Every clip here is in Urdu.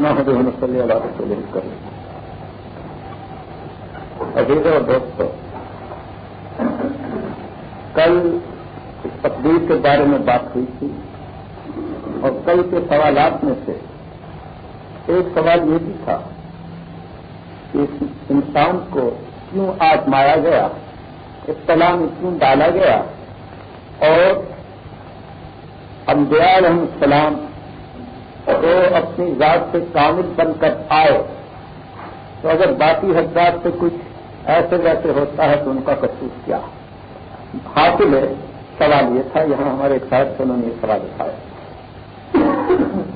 محمد صلی اللہ وسلم کریں عزیز اور دوستو کل تقدیر کے بارے میں بات ہوئی تھی اور کل کے سوالات میں سے ایک سوال یہ بھی تھا کہ اس انسان کو کیوں آزمایا گیا، اطلاع میں کیوں ڈالا گیا اور انبیاء علیہ السلام تو اپنی ذات سے کامل بن کر آئے، تو اگر باقی حضرات سے کچھ ایسے ویسے ہوتا ہے تو ان کا قصور کیا؟ حاصل ہے، سوال یہ تھا، یہاں ہمارے ایک صاحب سے انہوں نے یہ سوال اٹھایا۔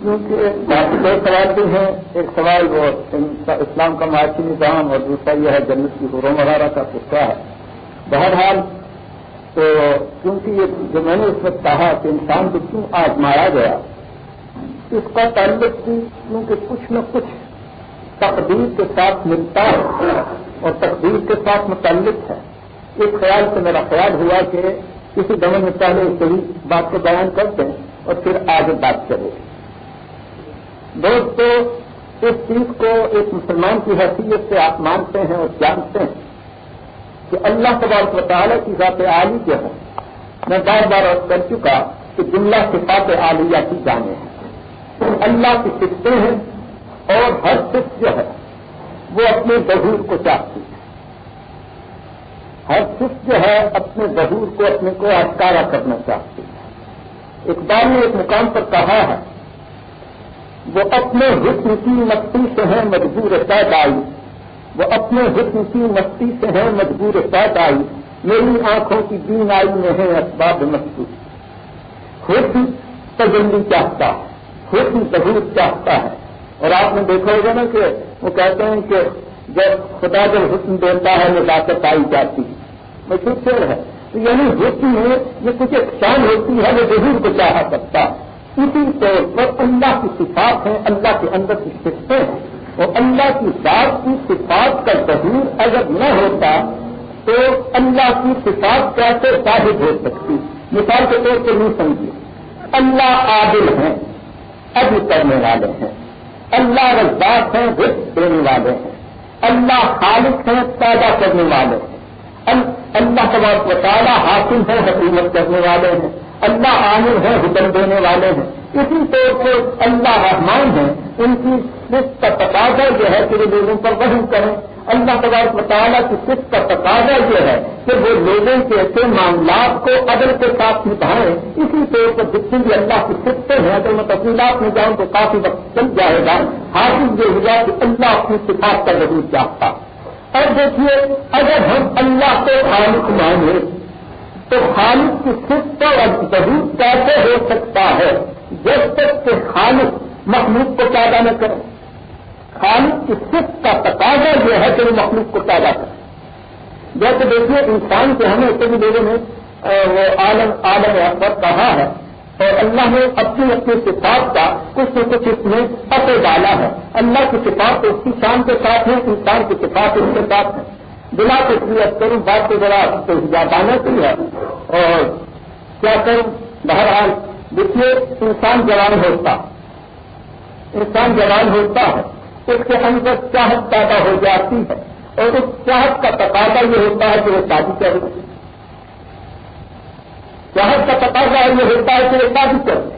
کیونکہ باقی دو سوال بھی ہیں، ایک سوال وہ اسلام کا معاشی نظام اور دوسرا یہ ہے جنت کی حروم وغیرہ کا کیا ہے۔ بہرحال تو کیونکہ یہ جو میں نے اس وقت کہا کہ انسان کو کیوں آزمایا گیا اس کا تعلق بھی کیونکہ کچھ نہ کچھ تقدیر کے ساتھ ملتا ہے اور تقدیر کے ساتھ متعلق ہے۔ اس خیال سے میرا خیال ہوا کہ کسی دمن میں پہلے صحیح بات کو بیان کرتے ہیں اور پھر آگے بات کرے دوستو، اس چیز کو ایک مسلمان کی حیثیت سے آپ مانتے ہیں اور جانتے ہیں کہ اللہ تبارک و تعالیٰ کی ذات عالی جو ہے، میں بار بار کر چکا کہ جملہ صفات عالیہ کی جانے ہیں اللہ کی سفتیں ہیں اور ہر صفت جو ہے وہ اپنے ظہور کو چاہتی ہے۔ ہر صفت جو ہے اپنے ظہور کو، اپنے کو اٹکارا کرنا چاہتی ہے۔ اقبال نے ایک مقام پر کہا ہے، وہ اپنے حسن کی مستی سے ہیں مجبور پیدائی وہ اپنے حسن کی مستی سے ہیں مجبور پیدائی میری آنکھوں کی بین آئی میں ہے اسباب مستو حسن تجلی چاہتا ہے۔ حسن ظہور چاہتا ہے۔ اور آپ نے دیکھا ہوگا نا کہ وہ کہتے ہیں کہ جب خدا جب حسن دیتا ہے وہ طاقت پائی جاتی ہے۔ مشہور شیر ہے؟ تو یعنی حسن میں یہ کچھ ایک شان ہوتی ہے، وہ ظہور کو چاہا سکتا ہے۔ اسی طور پر اللہ کی صفات ہیں، اللہ کے اندر کی سفتے ہیں۔ اور اللہ کی ذات کی صفات کا ظہور اگر نہ ہوتا، تو اللہ کی صفات کیسے ثابت ہو سکتی؟ مثال کے طور پر نہیں سمجھیے۔ اللہ عادل ہیں۔ اب کرنے والے ہیں۔ اللہ رزاق ہیں، رزق دینے والے ہیں۔ اللہ خالق ہیں، پیدا کرنے والے ہیں۔ اللہ تبار تعالیٰ حاصل ہیں، حکومت کرنے والے ہیں۔ اللہ عامر ہے حکم دینے والے ہیں۔ اسی طور پر اللہ رحمان ہیں۔ ان کی صرف کا تقاضا جو ہے کہ وہ لوگوں پر وہی کریں۔ اللہ تبارک مطالعہ کی صرف کا تقاضا یہ ہے کہ وہ لوگوں کے ایسے معاملات کو عدل کے ساتھ نبھائیں۔ اسی طور پر جتنی بھی اللہ کی صفتیں ہیں، اگر میں تفصیلات میں جاؤں تو کافی وقت چل جائے گا۔ حاصل یہ ہوا کہ اللہ اپنی صفات کا ضرور چاہتا۔ اور دیکھیے، اگر ہم اللہ کو خالق مانیں تو خالق کی صفت اور ضرور کیسے ہو سکتا ہے؟ جب تک کہ خالق مخلوق کو پیدا نہ کرے۔ خالق کی صفت کا تقاضا یہ ہے کہ وہ مخلوق کو پیدا کرے۔ جیسے دیکھیے، انسان کے ہمیں بھی لوگوں نے وہ عالم عالم اکبر کہا ہے، اور اللہ نے اپنی اپنی صفات کا کچھ نہ کچھ اس میں پتے ڈالا ہے۔ اللہ کی صفات اس کی شان کے ساتھ ہے انسان کی صفات اس کے ساتھ ہے بلا کچھ کروں، بات کو ذرا زیادہ کی ہے۔ اور کیا کروں؟ بہرحال، دیکھیے، انسان جوان ہوتا، انسان جوان ہوتا ہے۔ اس کے اندر چاہت پیدا ہو جاتی ہے۔ اور اس چاہت کا تقاضا یہ ہوتا ہے کہ وہ شادی کرے۔ چاہت کا تقاضا یہ ہوتا ہے کہ وہ شادی کرے۔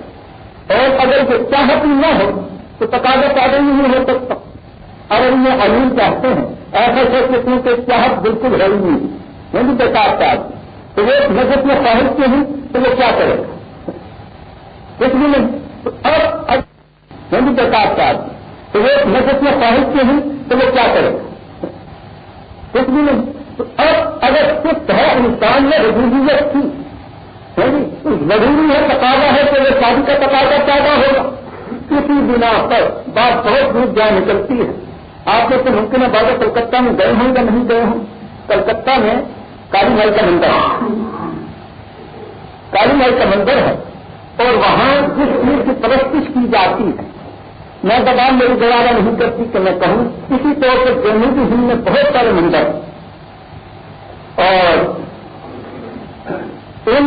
اور اگر یہ چاہت نہ ہو، تو تقاضا پیدا ہی نہیں ہو سکتا۔ اگر یہ امیر چاہتے ہیں، ایسے قسم کے چاہت بالکل ہے ہی نہیں یعنی نہیں بیکار چاہتے تو وہ نظر میں خواہش کے ہوں تو وہ کیا کرے؟ گا کچھ بھی نہیں۔ اور ہندو پرکاش کا آدمی تو وہ نجت میں خواہش کے ہوں تو وہ کیا کرے؟ گا کچھ بھی نہیں۔ اب اگر صرف ہے، انسان میں رجولیت تھی ضروری ہے تقاضا ہے کہ وہ شادی کا تقاضا پیدا ہوگا۔ کسی بنا پر بات بہت دور جا نکلتی ہے۔ آپ جیسے ممکن ہے بابا کلکتہ میں گئے ہوں یا نہیں گئے ہوں؟ کلکتہ میں کالی محل کا مندر ہے۔ کالی محل کا مندر ہے اور وہاں جس چیز کی پرستش کی جاتی ہے۔ میں زبان میری گوارا نہیں کرتی کہ میں کہوں۔ اسی طور پر جنوبی ہند میں بہت سارے مندر اور ان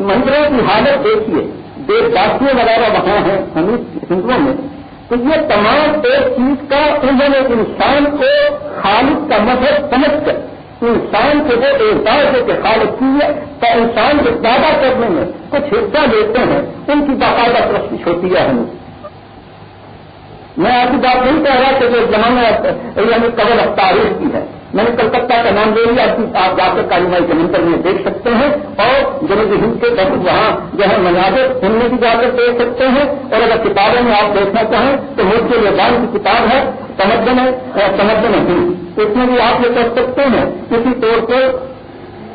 مندروں کی حالت دیکھیے۔ دیش داسیاں وغیرہ وہاں ہیں۔ ہم ہندوؤں میں تو یہ تمام ایک چیز کا انہوں نے انسان کو خالد کا مذہب سمجھ کر، انسان کو وہ احساس ہے کہ خالد کی ہے، تو انسان کو پیدا کرنے میں کچھ حصہ لیتے ہیں۔ ان کی باقاعدہ پرستش ہوتی ہے۔ ہمیں میں آپ کی بات نہیں کہہ رہا کہ جو زمانہ یعنی قبل تاریخ کی ہے۔ میں نے کلکتہ کا نام لے لیا، آپ جا کر کالیمائی کے منتر میں دیکھ سکتے ہیں اور جنوبی ہند کے بہت وہاں جو ہے مناظر ان میں بھی جا کر دیکھ سکتے ہیں۔ اور اگر کتابوں میں آپ دیکھنا چاہیں تو ملک کے لیبان کی کتاب ہے، تمدن ہے تمدن ہند اس میں بھی آپ یہ کر سکتے ہیں۔ کسی طور پر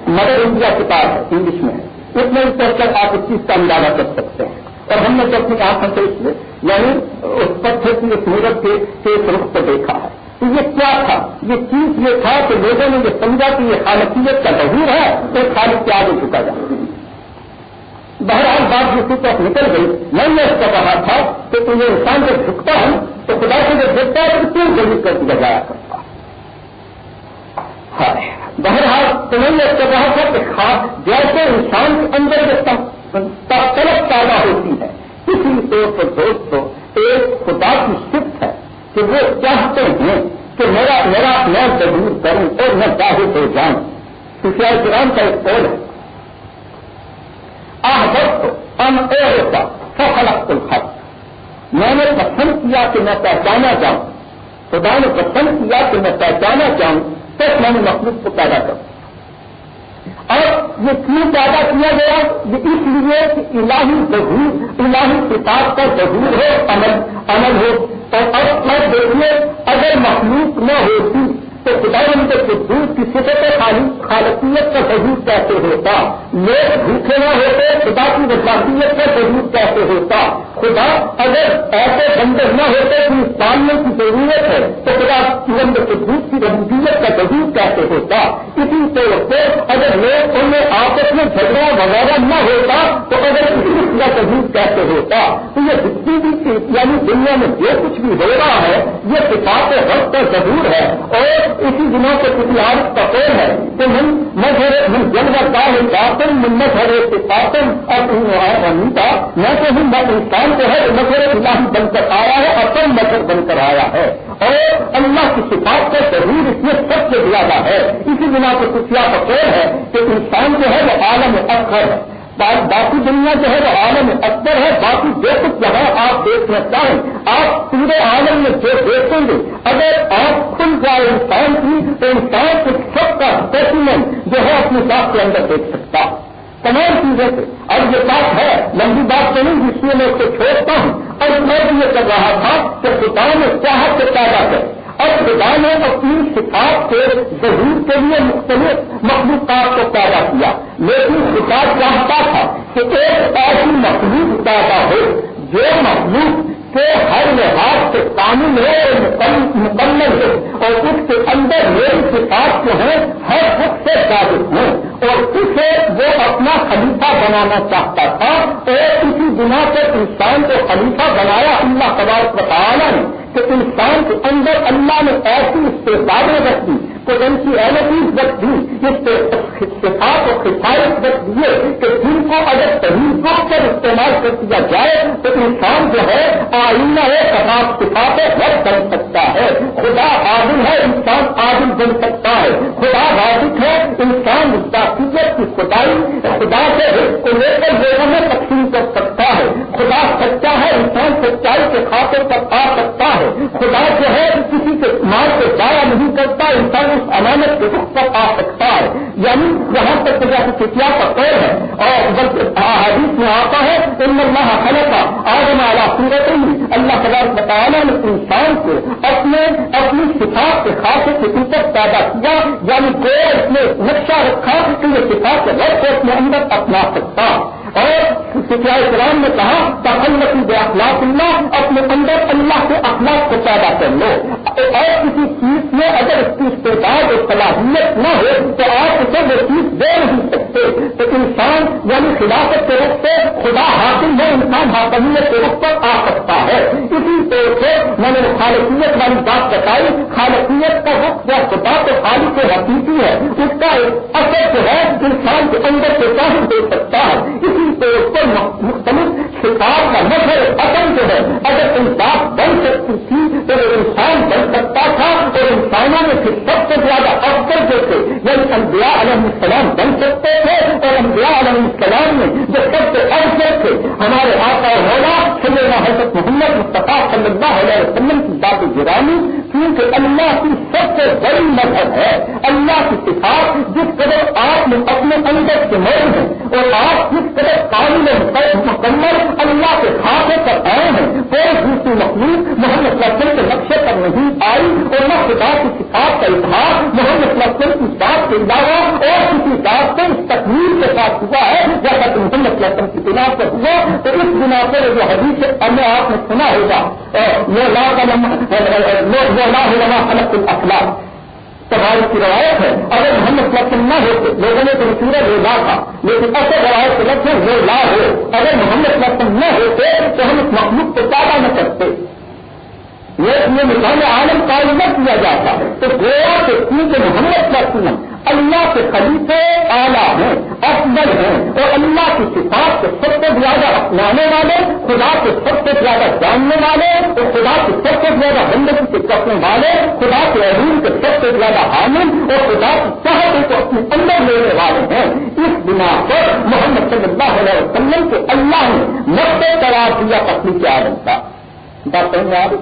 مدر انڈیا کتاب ہے، انگلش میں۔ اس میں بھی پڑھ کر آپ اس چیز کا اندازہ کر سکتے ہیں۔ اور ہم نے تو اپنی آنکھوں سے اس میں یعنی اس پتھر کی اس مورت کے رخ کو دیکھا ہے تو یہ کیا تھا یہ چیز یہ تھا کہ لوگوں نے یہ سمجھا کہ یہ خالقیت کا ظہور ہے، تو خالق کے آگے چکا جائے۔ بہرحال بات جس طرف نکل گئی میں نے اس کا کہا تھا کہ تم یہ انسان جب جھکتا ہوں تو خدا سے جب دیکھتا ہے، تو کیوں ضرور کر دیا جایا کرتا بہرحال تمہیں نے اس کا کہا تھا کہ خاص جیسے انسان کے اندر طلب پیدا ہوتی ہے، کسی طور پر دوستوں ایک خدا کی صفت ہے کہ وہ چاہتے ہیں کہ میرا میرا میں ضرور کروں اور میں چاہے تو جاؤں۔ سفیا کرام کا ایک قول ہے۔ آہ ان ہوتا سفلق الخط میں نے پسند کیا کہ میں پہچانا جاؤں۔ خدا نے پسند کیا کہ میں پہچانا چاہوں تو میں نے مخلوق کو پیدا کروں اور یہ کیوں پیدا کیا گیا؟ یہ اس لیے کہ الہی ظہور، الہی کتاب کا ظہور ہو عمل عمل ہو اور اب میں دیکھیے اگر مخلوق نہ ہوتی تو خدا ان کے قدوس کی صفت خالقیت کا ظہور کیسے ہوتا؟ لوگ بھوکے نہ ہوتے، خدا کی وساطیت کا ظہور کیسے ہوتا؟ خدا اگر ایسے بندر نہ ہوتے کہ اس پالنے کی ضرورت ہے، تو خدا ان کے قدوس کی ربوبیت کا ظہور کیسے ہوتا؟ اسی طور سے اگر لوگ ان میں آپس میں جھگڑا وغیرہ نہ ہوتا، تو اگر اسی کا ظہور کیسے ہوتا؟ تو یہ جتنی بھی یعنی دنیا میں جو کچھ بھی ہو رہا ہے، یہ کتاب وقت کا ظہور ہے اور اسی دنوں کے کسی عادت کا قول ہے کہ ہم مجھے ہم جنگ ہے پاسن منت ہے کہ پاسن اور میں تو ہوں میں انسان کو ہے مظہر اللہ بن کر آیا ہے اور کم بن کر آیا ہے۔ اور اللہ کی صفات کا ضرور اس میں سب سے زیادہ ہے۔ اسی بنا کو خفیہ کا قول ہے کہ انسان جو ہے وہ عالم اکثر ہے۔ باقی دنیا جو ہے وہ عالم اکبر ہے، باقی جو کچھ جہاں آپ دیکھنا چاہیں، آپ پورے عالم میں جو دیکھیں گے، اگر آپ کھل جائے انسان کی تو انسان کو سب کا اسپیسیمنٹ جو ہے اپنے ساتھ کے اندر دیکھ سکتا۔ تمام چیزیں سے۔ اب یہ بات ہے، لمبی بات تو نہیں، جس میں میں اس کو چھوڑتا ہوں۔ اور میں بھی یہ کر رہا تھا کہ خدا نے چاہت سے پیدا کرے اور خدا نے اپنی کتاب کے ظہور کے لیے مختلف مخلوقات کو پیدا کیا۔ لیکن خدا چاہتا تھا کہ ایک ایسی مخلوق پیدا ہو، جو مخلوق کے ہر لحاظ سے قانون ہے مکمل ہے، اور اس کے اندر میری کتاب جو ہے ہر خود سے ثابت ہوں اور اسے وہ اپنا خلیفہ بنانا چاہتا تھا، اور اسی بنا پر انسان کو خلیفہ بنایا اللہ تبارک بتانا نے۔ کہ انسان کے اندر اللہ نے ایسی استعدادیں رکھ دی پوٹینشیلٹیز رکھ دی اس صفات اور خفایت رکھ دیے کہ جن کو اگر صحیح پر استعمال کر دیا جائے تو انسان جو ہے آئینہ ہے خطاب صفات رد بن سکتا ہے۔ خدا عادل ہے، انسان عادل بن سکتا ہے۔ خدا واضح ہے، انسان ذاتیت کی خدائی، خدا سے کو لے کر لوگوں میں تقسیم کر سکتا ہے۔ خدا سچا ہے، انسان سچائی کے خاطر پر آ سکتا ہے ہے خدا جو ہے کسی کے مال کو ضائع نہیں کرتا انسان اس امانت کے رخ پر آ سکتا ہے یعنی یہاں تک جیسے چٹیا کا پیر ہے، اور حدیث میں آتا ہے، ان اللہ خلق کا آدم اعلیٰ سورت اللہ تبارک بتانا نے انسان کو اپنے، اپنی صفات کے خاصے کے اوپر پیدا کیا یعنی کو اس نے نقشہ رکھا کہ یہ صفات کے رب کو اپنے اندر اپنا سکتا۔ اور سفیا اسلام نے کہا تخلقی بے اخلاق اللہ اپنے اندر اللہ کے اخلاق کو پیدا کر لو۔ اور کسی چیز میں اگر اس کی استعداد اور صلاحیت نہ ہو، تو آپ اسے وہ چیز دے نہیں سکتے۔ تو انسان یعنی خلافت کے رخ سے خدا حاصل ہے انسان حاصلیت کے رخ پر آ سکتا ہے۔ اسی طور سے میں نے خالقیت والی بات بتائی۔ خالقیت کا رخ جو خدا تو خالی سے حقیقی ہے۔ اس کا ایک اثر جو ہے، انسان کے اندر سے چاہے دے سکتا ہے؟ اسی طور پر مختلف شکار کا نظر اصل جو ہے، اگر انصاف بن سے تو وہ انسان بن سکتا تھا اور انسانوں میں پھر سب سے زیادہ افسر جو تھے یعنی انبیاء علیہ السلام بن سکتے تھے اور انبیاء علیہ السلام میں جو سب سے افسر تھے۔ ہمارے آقا ہونا سیدنا حضرت محمد مصطفیٰ صلی اللہ علیہ وسلم کی بات گرانی کیونکہ اللہ کی سب سے بڑی مذہب ہے، اللہ کی صفات جس قدر آپ نے اپنے اندر سے موجود ہیں۔ اور آپ جس قدر قابل مکمل اللہ کے خاصے پر آئے ہیں کوئی دوسری مخلوق محمد وسلم کے نقشے پر نہیں آئی اور نہ خدا کی کتاب کا اظہار محمد وسلم کی بات کے علاوہ اور کسی بات سے اس تکمیل کے ساتھ ہوا ہے جیسا کہ محمد وسلم کی بنا پر ہوا، تو اس بنا پر جو حدیث ہمیں آپ نے سنا ہوگا وہ لا خلق الاخلاق تمہاری کی روایت ہے۔ اگر محمد وسلم نہ ہوتے لوگوں نے تو سورج وہ لا تھا لیکن ایسے روایت کے لفظ وہ لا ہو۔ اگر محمد وسلم نہ ہوتے تو ہم اس مخلوق کو پیدا نہ کرتے۔ یہ مثال عالم قائم نہ کیا جاتا ہے۔ تو گویا کے کیونکہ محمد وسلم اللہ کے خلیفے اعلیٰ ہیں، افضل ہیں، اور اللہ کی صفات کو سب سے زیادہ اپنانے والے، خدا کو سب سے زیادہ جاننے والے، اور خدا کی سب سے زیادہ زندگی سے کرنے والے، خدا کے عظیم کے سب سے زیادہ حامل، اور خدا کی چاہتوں کو اپنے اندر لینے والے ہیں۔ اس بنا پر محمد صلی اللہ علیہ وسلم کو اللہ نے نقطے قرار دیا پتنی کے آدم کا۔ بات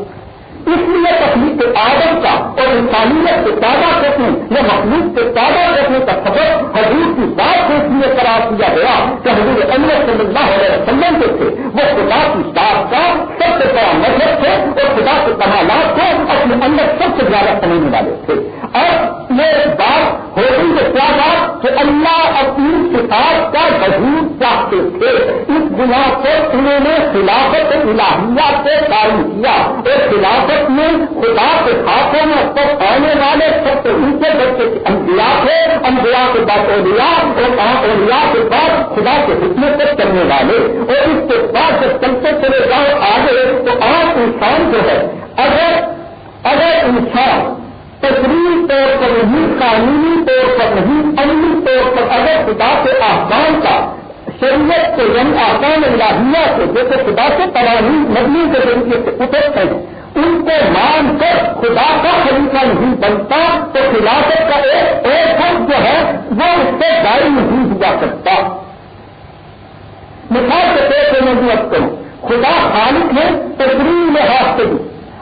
اس لیے تخلیق آدم کا اور انسانیت سے پیدا کرنے یا مخلوق سے پیدا کرنے کا خبر حضور کی بات سے اس لیے قرار کیا گیا کہ حضور اللہ صلی اللہ علیہ وسلم جو تھے، وہ خدا کی بات کا سب سے بڑا مذہب تھے اور خدا کے کمالات کو اپنے اندر سب سے زیادہ سمجھنے والے تھے۔ اب یہ بات ہوگی کہ کیا بات؟ کہ اللہ اپنی کتاب کا وجود چاہتے تھے۔ اس بنا پر انہوں نے خلافت الہیہ سے قائم کیا۔ اور خلافت میں خدا کے ہاتھوں میں سب آنے والے سب سے اونچے بچے انبیاء تھے۔ انبیاء کے بعد اولیا اور اولیا کے بعد خدا کے حکم سے چلنے والے۔ اور اس کے بعد جب چلتے چلے جاؤ آگے، تو آپ انسان جو ہے، اگر اگر انسان تصویر طور پر نہیں، قانونی طور پر نہیں، عملی طور پر اگر خدا کے آسمان کا شریعت کے رنگ آسان الہیہ سے جیسے خدا سے قوانین مبنی کے ذریعے سے اترتے ہیں۔ ان کو مان کر خدا کا خلیفہ نہیں بنتا، تو خلافت کا ایک ایک حق جو ہے، وہ اس سے جاری نہیں ہوا سکتا مثال کے طور پر میں وقت کروں۔ خدا خالق ہے تقریر میں ہاتھ سے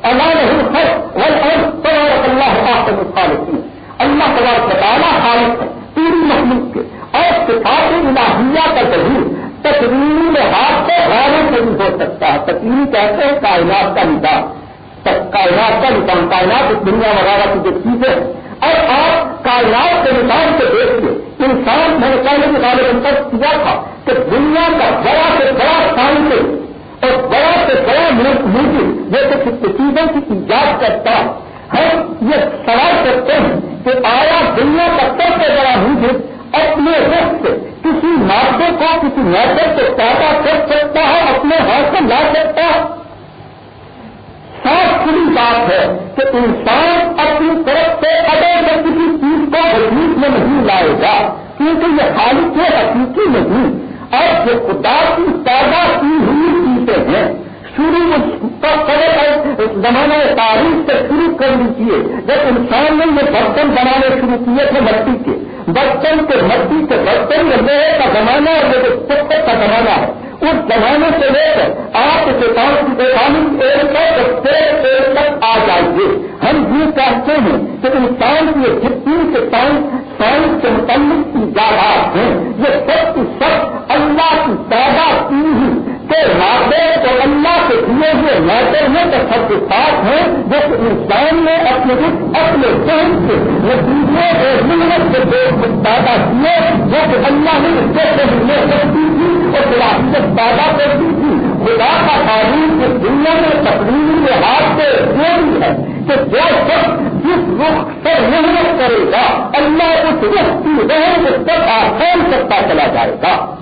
اللہ نہیں سچ اور اللہ ہاتھ سے خالق ہے۔ اللہ تبار بتانا خالق ہے، پوری مخلوق کے اور صفات الہیہ کا ضرور تقریر میں ہاتھ سے غیروں سے ہو سکتا۔ ہے تقریر کہتے ہیں کائنات کا نظام۔ کائنات کا نظام، کائنات دنیا وغیرہ کی جو چیزیں اور آپ کائنات کے نظام سے دیکھیے انسان میں نے پہلے کے بارے میں کیا تھا کہ دنیا کا بڑا سے بڑا سائنس اور بڑا سے بڑا موجود جیسے کسی چیزوں کی ایجاد کرتا ہم یہ سوال کرتے ہیں کہ آیا دنیا کا سب سے بڑا موجود اپنے رخ سے کسی مادے کو، کسی میٹر کو پیدا کر سکتا ہے، اپنے ہاتھ سے لا سکتا ہے۔ سات کھلی بات ہے کہ انسان اپنی طرف سے اگر کسی چیز کو وجود میں نہیں لائے گا، کیونکہ یہ خالق ہے حقیقی نہیں۔ اور جو خدا کی پیدا کی ہوئی چیزیں ہیں شروع زمانہ تاریخ سے شروع کر لیجیے جب انسان نے یہ برتن بنانے شروع کیے تھے مٹی کے، برتن کے مٹی کے برتن میں کا زمانہ اور جو پتھر کا زمانہ ہے، اس زمانے سے لے کر آپ ایک تک تک آ جائیے۔ ہم یہ کہتے ہیں کہ انسان کی جتنی سے سائنس سائنس کے متعلق ایجادات ہیں یہ سب کی سب اللہ کی پیدا کی ہی کہ مادے تو اللہ کے دیے ہوئے میٹر ہیں تو سب کے ساتھ ہیں جس انسان نے اپنے اپنے ذہن سے نتیجے اور محنت کے دیکھ پیدا کیے، جو کہ اللہ نے اس سے ملنے سکتی تھی اور خلافیت پیدا کرتی تھی۔ خدا کا تعلیم اس دنیا میں تقریبی لحاظ سے یہ بھی ہے کہ جو شخص جس رخ سے محنت کرے گا، اللہ اس رخ کی رحم کو سب آسان سکتا چلا جائے گا۔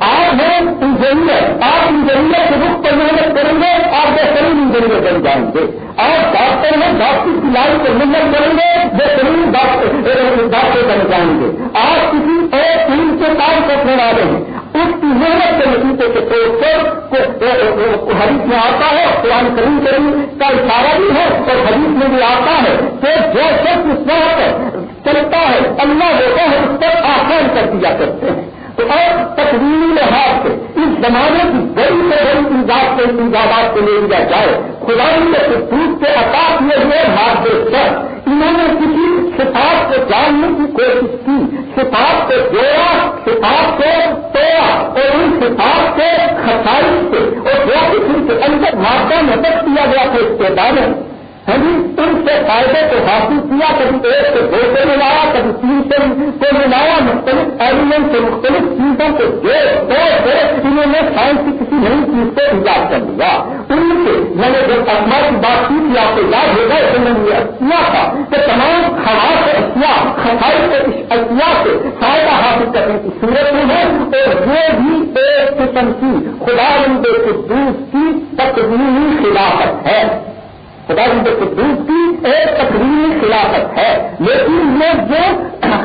آپ ہیں انجینئر آپ انجینئر کے رخ پر محنت کریں گے، آپ بہترین انجینئر بن جائیں گے۔ آپ ڈاکٹر ہیں، ڈاکٹر کی لائن پر محنت کریں گے، بہترین ڈاکٹر بن جائیں گے۔ آپ کسی اور فیلڈ سے کام کرنے والے ہیں۔ اس کی محنت کے نتیجے کے طور پر حدیث میں آتا ہے، قرآن کریم کریم کا اشارہ بھی ہے اور حدیث میں بھی آتا ہے کہ جو شخص اس وقت چلتا ہے، اللہ ہوتا ہے، اس پر آسان کر دیا کرتے ہیں۔ تو اور تقریبی لحاظ سے اس زمانے کی بڑی سے بڑی ایجاد سے ایجادات کو لے لیا جائے خدا کے خود کے عطا کیے ہوئے مارگ انہوں نے کسی سفار کو جاننے کی کوشش کی سفار کو جوڑا سفار کو توڑا اور ان سفار کے خسائی سے اور جو کسی کے اندر مادہ نظر کیا گیا تھا اس کے بارے میں۔ ہاں جی ان سے فائدے کو حاصل کیا، کبھی ایک سے دو سے ملایا، کبھی تین سے کو ملایا، مختلف ایلیمنٹ سے مختلف چیزوں کو دو دو انہوں نے سائنس کی کسی نئی چیز کو ایجاد کر لیا۔ ان سے میں نے جب اپنا کی بات کی تھی، آپ کو یاد ہوگا تو میں نے اشیا تھا کہ تمام خواص اشیا خفائی کے اشیا سے فائدہ حاصل کرنے کی صورت میں ہے۔ اور یہ بھی ایک قسم کی خدا کے قدوس کی تقریبی خلافت ہے۔ خدا کے قدوس کی ایک تقریبی خلافت ہے۔ لیکن یہ جو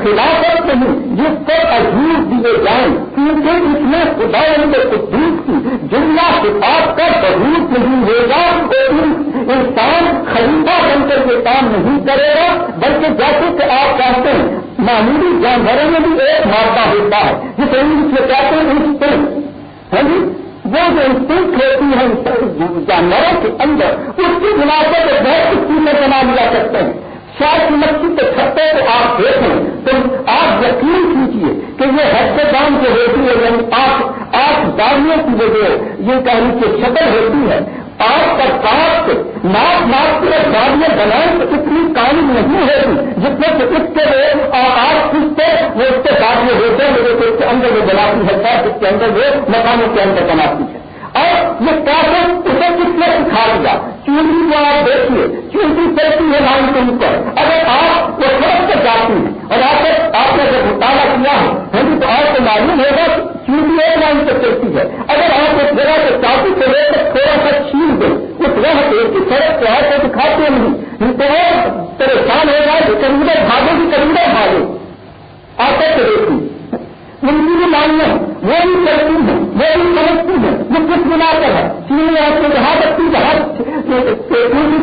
خلافت نہیں جس کو عجیب دیے جائیں، کیونکہ اس میں خدا کے قدوس کی جملہ صفات کا ثبوت نہیں ہوگا، اور انسان خلیفہ بن کر کے کام نہیں کرے گا، بلکہ جیسے کہ آپ کہتے ہیں، معمولی جانوروں میں بھی ایک مادہ ہوتا ہے، جسے انگلش میں کہتے ہیں ہاں جی؟ وہ جو انسٹنٹ ہوتی ہے جانوروں کے اندر، اس کی بنا پر بہت کچھ چیزیں بنا لیا کرتے ہیں۔ شاید مچھلی کے چھپے کو آپ دیکھیں تو آپ یقین کیجیے کہ یہ ہفتے دام جو ہوتی ہے یعنی آپ آٹھ داریوں کی جو یہ کہانی کی شکل ہوتی ہے۔ آج کا کاٹ ناپ ناپ کے گاڑیاں بنائیں تو اتنی کام نہیں ہوتی جس میں سے اس کے لیے آج کس وہ اس کے ساتھ میں ہوتے ہیں اس کے اندر وہ بناتی ہے جس کے اندر وہ مکانوں کے اندر بناتی ہے۔ اور یہ کافی اسے کس نے سکھا دیا؟ چونٹی کو آپ دیکھیے چونٹی چلتی ہے لائن کے اوپر اگر آپ وہ سڑک پر جاتی ہیں اور آپ آپ نے جب مطالعہ کیا ہے ہاں جی، تو آپ کو معلوم ہوگا چونٹی ایک لائن پر چلتی ہے۔ اگر آپ ایک جگہ سے چاقو کو لے کر تھوڑا سا چھین دیں اس وقت ایک ہی سڑک پہ آپ کو دکھاتے نہیں تو وہ پریشان ہو جائے کہ کریڈر بھاگے گی کریڈر بھاگے آپ کیسے دیکھیں ان کی بھی لائنیں وہ بھی چلتی ہیں، وہ بھی سمجھتی ہیں۔ وہ کس بنا کر ہے چین آپ کو جہاں تک کی جہاں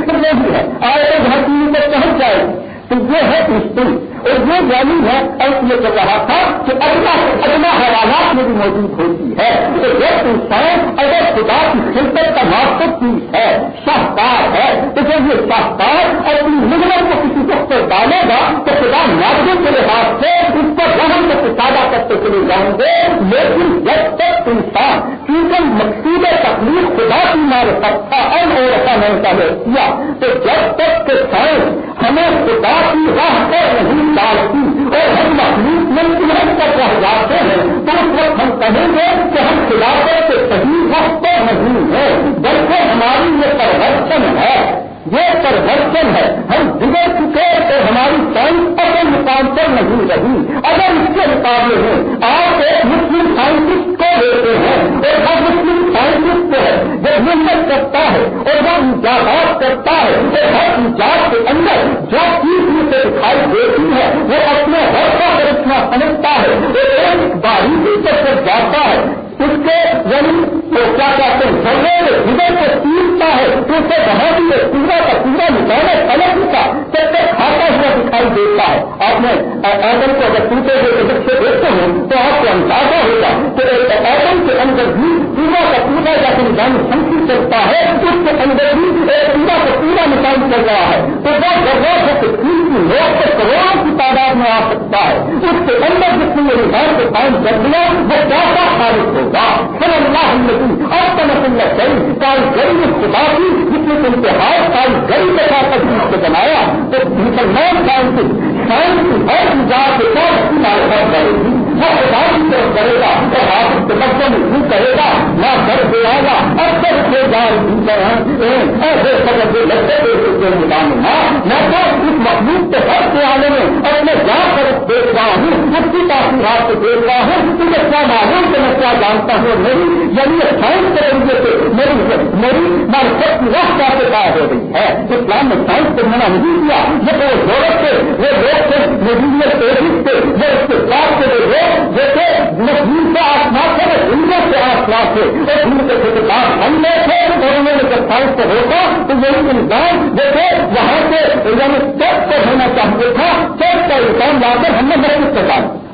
کر رہی ہے۔ آئے تو جہاں چین پر پہنچ جائے۔ گی تو یہ ہے مشکل اور یہ جانی ہے اور یہ کر رہا تھا کہ اگلا اگلا حوالات میں بھی موجود ہوتی ہے۔ تو یہ انسان اگر خدا کی خدمت کا ماسٹر چیز ہے، شاہکار ہے، تو جب یہ شاہکار اپنی مغرب کو کسی وقت پر ڈالے گا، تو خدا ناگروں کے لحاظ سے اس پر رحم کو سادہ کرتے چلے جائیں گے۔ لیکن جب تک انسان کیونکہ مقصود تکلیف خدا کی مار سکتا ہے اور ایسا نہیں کیا، تو جب تک کہ سائنس ہمیں خدا کی راہ پر نہیں ڈالتی اور ہم مخلوق میں کر رہ جاتے ہیں۔ تو اس وقت ہم کہیں گے کہ ہم خلافت کے صحیح وقت پر نہیں ہے بلکہ ہماری یہ پرورتن ہے۔ یہ پرورتن ہے۔ ہم بگڑ چکے تو ہماری سائنس اپنے مقام پر نہیں رہی۔ اگر اس کے مقابلے میں آپ ایک مسلم سائنٹسٹ کو دیتے ہیں اور ہر مسلم سائنٹسٹ ہے جو محنت کرتا ہے اور وہ ایجادات کرتا ہے تو ہر ایجاد کے اندر جو چیز سے دکھائی دیتی ہے، وہ اپنے ہر کا کرشمہ سمجھتا ہے، وہ ایک باریکی پر جاتا ہے۔ اس کے یعنی وہ کیا کہتے ہیں جلدے میں کو ٹوٹتا ہے۔ تو اسے وہاں بھی ایک پورا کا پورا نکالے الگ کا سب سے کھاتا ہوا دکھائی دیتا ہے۔ آپ نے ایٹم کو اگر ٹوٹے ہوئے بچے دیکھتے ہیں، تو آپ کو اندازہ ہوگا کہ ایک ایٹم کے اندر بھی پورا کا پورا جیسے نظام سنسی چلتا ہے، اس کے اندر بھی پورا کا پورا نظام چل رہا ہے۔ تو وہ ضرورت ہے کہ تین کی لوگ سے کروڑوں کی تعداد میں آ سکتا ہے۔ اس کے اندر جس نے یہ نظام کو قائم کر دیا، وہ کیسا خارج ہوگا؟ پھر اللہ نے اور تمس اللہ چاہیے کائی گری خدا کی جس نے انتہائی کائی گری کے ساتھ کو بنایا، تو مسلمان سائنس سائنس کی ہر ایجاد کے ساتھ اس کی معلومات کرے گی وہ خدا کی طرف کرے گا اور آپ اس کے مقصد نہیں کرے گا نہ گھر دے آئے گا اکثر سے جائے ایسے سبب لگتے نہ نہ تو اس مخلوق کے ہر کے آنے میں اپنے جا کر دیکھ رہا ہوں اس کی تاثیرات کو دیکھ رہا ہوں تجھے کیا معلوم کہ میں کیا جانتا ہوں میری یعنی سائنس کے ذریعے سے میری میری معرفت کی وقت کیسے ہو رہی ہے اسلام نے سائنس کو منع نہیں کیا یہ وہ ضرورت سے وہ لوگ تھے سے کوشش تھے وہ اس کے ساتھ سے وہ لوگ جیسے مسلم سے آسمان تھے وہ ہندو کے آسمان تھے اور ہندو کے کتاب ہم لوگ تھے اور انہوں نے جب سائنس کو روکا تو یہی انسان جیسے وہاں سے یعنی سب کو ہونا چاہیے تھا چیک کا انسان لا کر ہم نے محسوس کر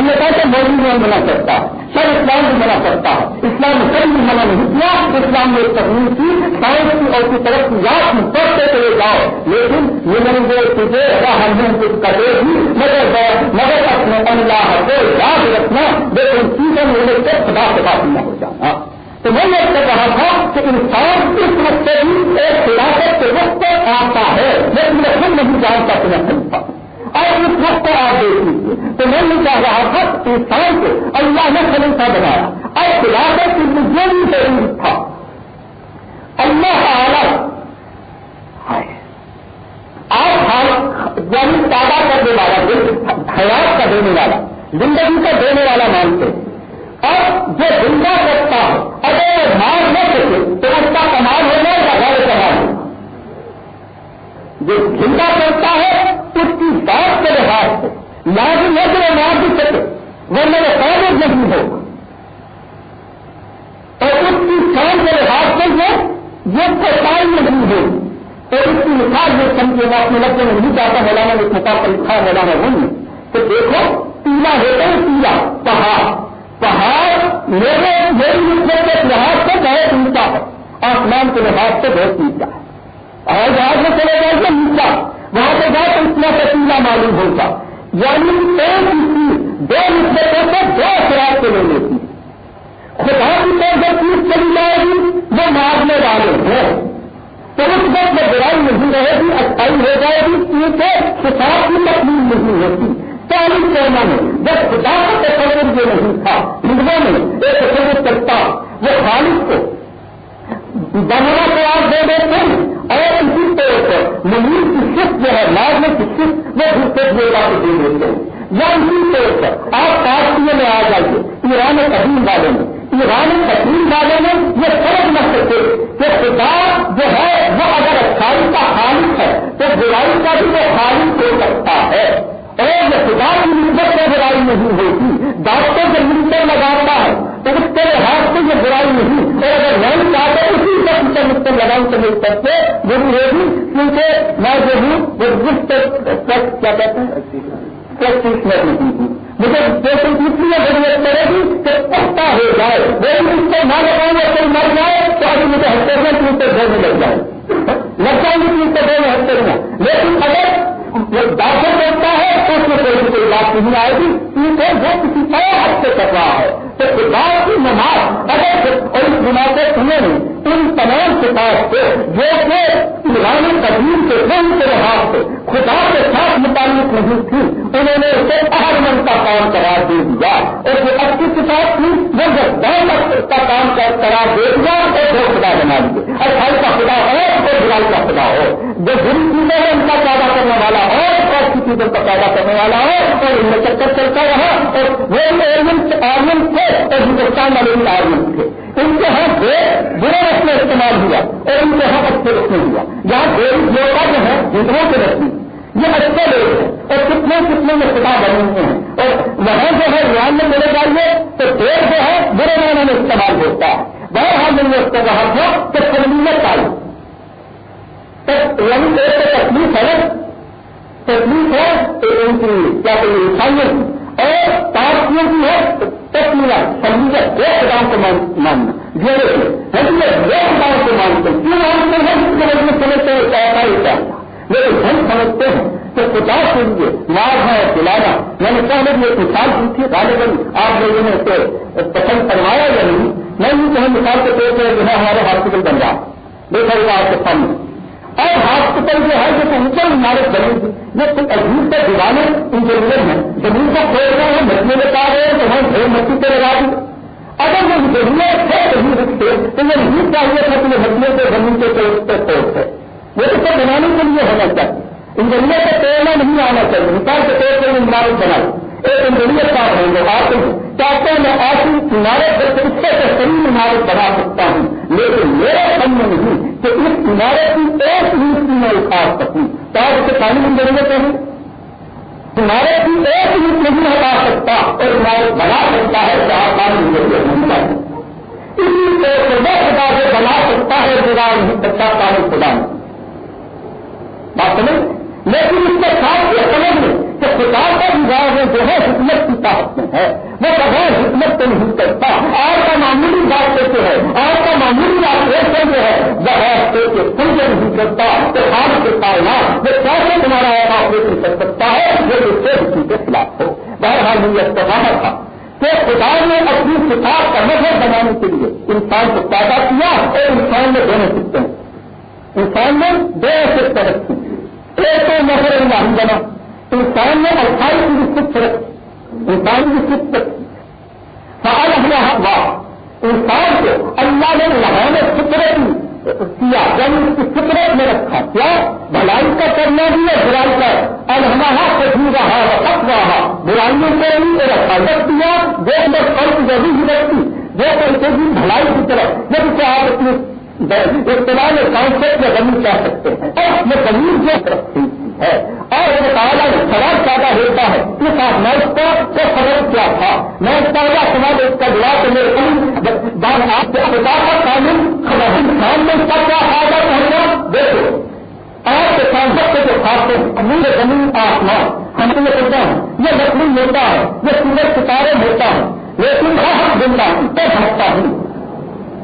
ہم نے کہا کہ موجود نہیں بنا سکتا سر اسلام بھی بنا سکتا ہے۔ اسلام نے بھی منع نہیں کیا۔ اسلام نے ایک تکمیل کی سائنس کی اور کی طرف کی یاد میں پڑھتے چلے جاؤ۔ لیکن یہ نہیں جو تجھے ہم کچھ کرے بھی مگر مگر اپنے اللہ کو یاد رکھنا۔ لیکن چیزیں میرے سے خدا سے بات نہ ہو جانا۔ تو میں نے کر رہا تھا کہ انسان اس وقت سے بھی ایک خلافت کے وقت آتا ہے۔ لیکن میں خود نہیں جانتا کہ میں خلیفہ اور اس وقت آپ دیکھ لیجیے تو میں نہیں چاہ رہا تھا انسان کو اللہ نے خلیفہ بنایا۔ اور خلافت کی مجھے بھی ضرور تھا، اللہ تعالی آپ یعنی پیدا کرنے والا، حیات کا دینے والا، زندگی کا دینے والا مانتے ہیں۔ اور جو زندہ کرتا ہے، اگر وہ مار نہ سکے، تو اس کا کمال ہو جائے گا غیر کمال ہوگا جو زندہ کرتا ہے اس کی بات کے لحاظ سے، لازم ہے کہ وہ مار بھی سکے وہ میرے قابل نہیں ہوگا اور اس کی شان کے لحاظ سے وہ یہ کوئی نہیں ہوگی اور اس کی مثال یہ سمجھے گا اپنے لفظوں میں نہیں چاہتا مولانا نے اس مقام پر لکھا مولانا ہوں تو دیکھو، پیلا ہوتا ہے پیلا، پہاڑ۔ پہاڑ میرے میری نسبت کے لحاظ سے بہت اونچا ہے، آسمان کے لحاظ سے بہت نیچا ہے۔ اور جہاز میں چلے جائے گا، نیچا۔ وہاں سے جائے تو اتنا پیلا معلوم ہوگا یعنی ایک چیز، دو نسبتوں سے دو اثرات کے لے لیتی۔ خدا کی طرف جو چیز چلی جائے گی، وہ مارنے والے ہیں۔ تو اس وقت میں برائی نہیں رہے گی، اچھائی ہو جائے گی، کیونکہ کتاب کی تکلیف نہیں ہوتی۔ چالیس کرنا میں جب خدا کا تصور یہ نہیں تھا ہندوؤں میں ایک تصور کرتا۔ وہ خالص کو بننا کو آپ دے دیتے ہیں۔ اور اسی طور پر ممیر کی شفت جو ہے لاگنے کی شفت وہ دوسرے جگہ کو دے دیتے ہیں یا اسی طور پر آپ کاشتیوں میں آ جائیے، ایران قدیم والے میں۔ ایران قدیم والے میں یہ سمجھ نہ سکتے کہ خدا جو ہے، وہ اگر اچھائی کا خالص ہے، تو برائی کا بھی وہ خالص ہو سکتا ہے۔ اور یہ خدا کی نسبت سے برائی نہیں ہوتی۔ ڈاکٹر جب ملٹر لگاتا ہے، تو اس کے لحاظ سے یہ برائی نہیں۔ اور اگر نہیں چاہتے اسی سے ملٹر ملٹر لگاؤں تو مل سکتے ضرور ہوگی، کیونکہ میں جو ہوں، وہ جس کیا کہتے ہیں؟ پریکٹیشنر نہیں ہوں۔ مجھے پیشنٹ اس لیے ضرورت پڑے گی کہ پختہ ہو جائے۔ لیکن اس کو نہ لگاؤں گا کوئی مر جائے تو ابھی مجھے ہفتے میں تین سے گھر میں لگ جائے؟ لگ جائیں گے تین سے گھر میں ہفتے میں لیکن اگر جب داخل کرتا ہے تو میں کوئی کوئی بات نہیں آئے گی کیونکہ وہ کسی اور حد سے کر رہا ہے، تو خدا کی نماز اگر اور اس گنا کو سنے ان تمام کتاب سے جو کہ ایرانی قدیم کے دن کے لحاظ سے خدا کے ساتھ متعلق نہیں تھی، انہوں نے اسے اور کا پیدا کرنے والا ہو اور ان میں چکر چلتا رہا اور وہ آرمنٹ تھے اور ہندوستان والے بھی تھے۔ ان کے ہاں برے رقم استعمال ہوا اور ان کے ہاں اچھے رقم ہوا۔ جہاں دیوی دیوتا جو ہے ہندوؤں کے رقم کے پیڑ توڑنا نہیں آنا چاہیے مثال کے طور پر عمارت بنائی ایک انجینئر صاحب ہوں گے آتے ہیں۔ چاہتے ہیں، میں ایسی عمارت سے اس سے بہترین عمارت بنا سکتا ہوں، لیکن میرا سن نہیں کہ اس عمارت کی ایک نیوز کی میں اٹھا سکوں۔ کیا اسے پانی میں ضرورت ہے؟ عمارت کی ایک نیوز نہیں ہٹا سکتا اور عمارت بنا سکتا ہے، جہاں پانی ضرورت نہیں ہے۔ اسی طرح سے خدا سے بنا سکتا ہے خدا نہیں سکتا پانی خدا۔ نہیں بات سمجھ؟ لیکن اس کے ساتھ یہ سمجھ لیں کہ خدا کا وواہ میں جو ہے حکمت کی طاقت میں ہے۔ وہ بغیر حکمت کو نہیں کرتا۔ اور کا معمولی بات کیسے ہے اور کا معمولی آپریشن جو ہے بغیر کے سمجھ نہیں کرتا تو آپ کے کائنات وہ کیسے تمہارا آپریشن کر سکتا ہے جو اس سے اسی کے خلاف ہو۔ بہرحال مجھے استعمال تھا کہ خدا نے اپنی کتاب کا مذہب بنانے کے لیے انسان کو پیدا کیا اور انسان نے دونوں سکتے ہیں۔ انسان نے دو ایسے طرف کی ایک تو نظر اللہ بنا انسان نے اٹھائیس کی سکھ انسان کی سکھ سال ہمیں واہ انسان کو اللہ نے لگانے فطرت کیا؟ جب اس کی فطرت میں رکھا۔ کیا؟ بھلائی کا کرنا بھی ہے، برائی کا۔ الحمہ کچھ رہا رکھ رہا برائیوں کو نہیں رکھا۔ رکھ دیا جو اندر فرق ضروری رکھتی، وہ کرتے بھی بھلائی کی طرف جب سے آپ اپنی استعمال کانسیپٹ میں بنی چاہ سکتے ہیں۔ اور اپنے زمین جو رکھتی ہے اور ایک تعالیٰ سوال پیدا ہوتا ہے اس آسمائش کا وہ کیا تھا؟ میں اس کا سوال اس کا جواب تو میرے آپ کے خدا کا قانون خبر ہندوستان میں اس کا کیا فائدہ پہنچا دیکھو، آپ کے سانسد کے جو خاصے امیر زمین آسمان۔ ہم یہ کہتے ہیں، یہ لکڑی ہوتا ہے، یہ سورج ستارے ہوتا ہے لیکن میں ہم زندہ تب ہنستا ہوں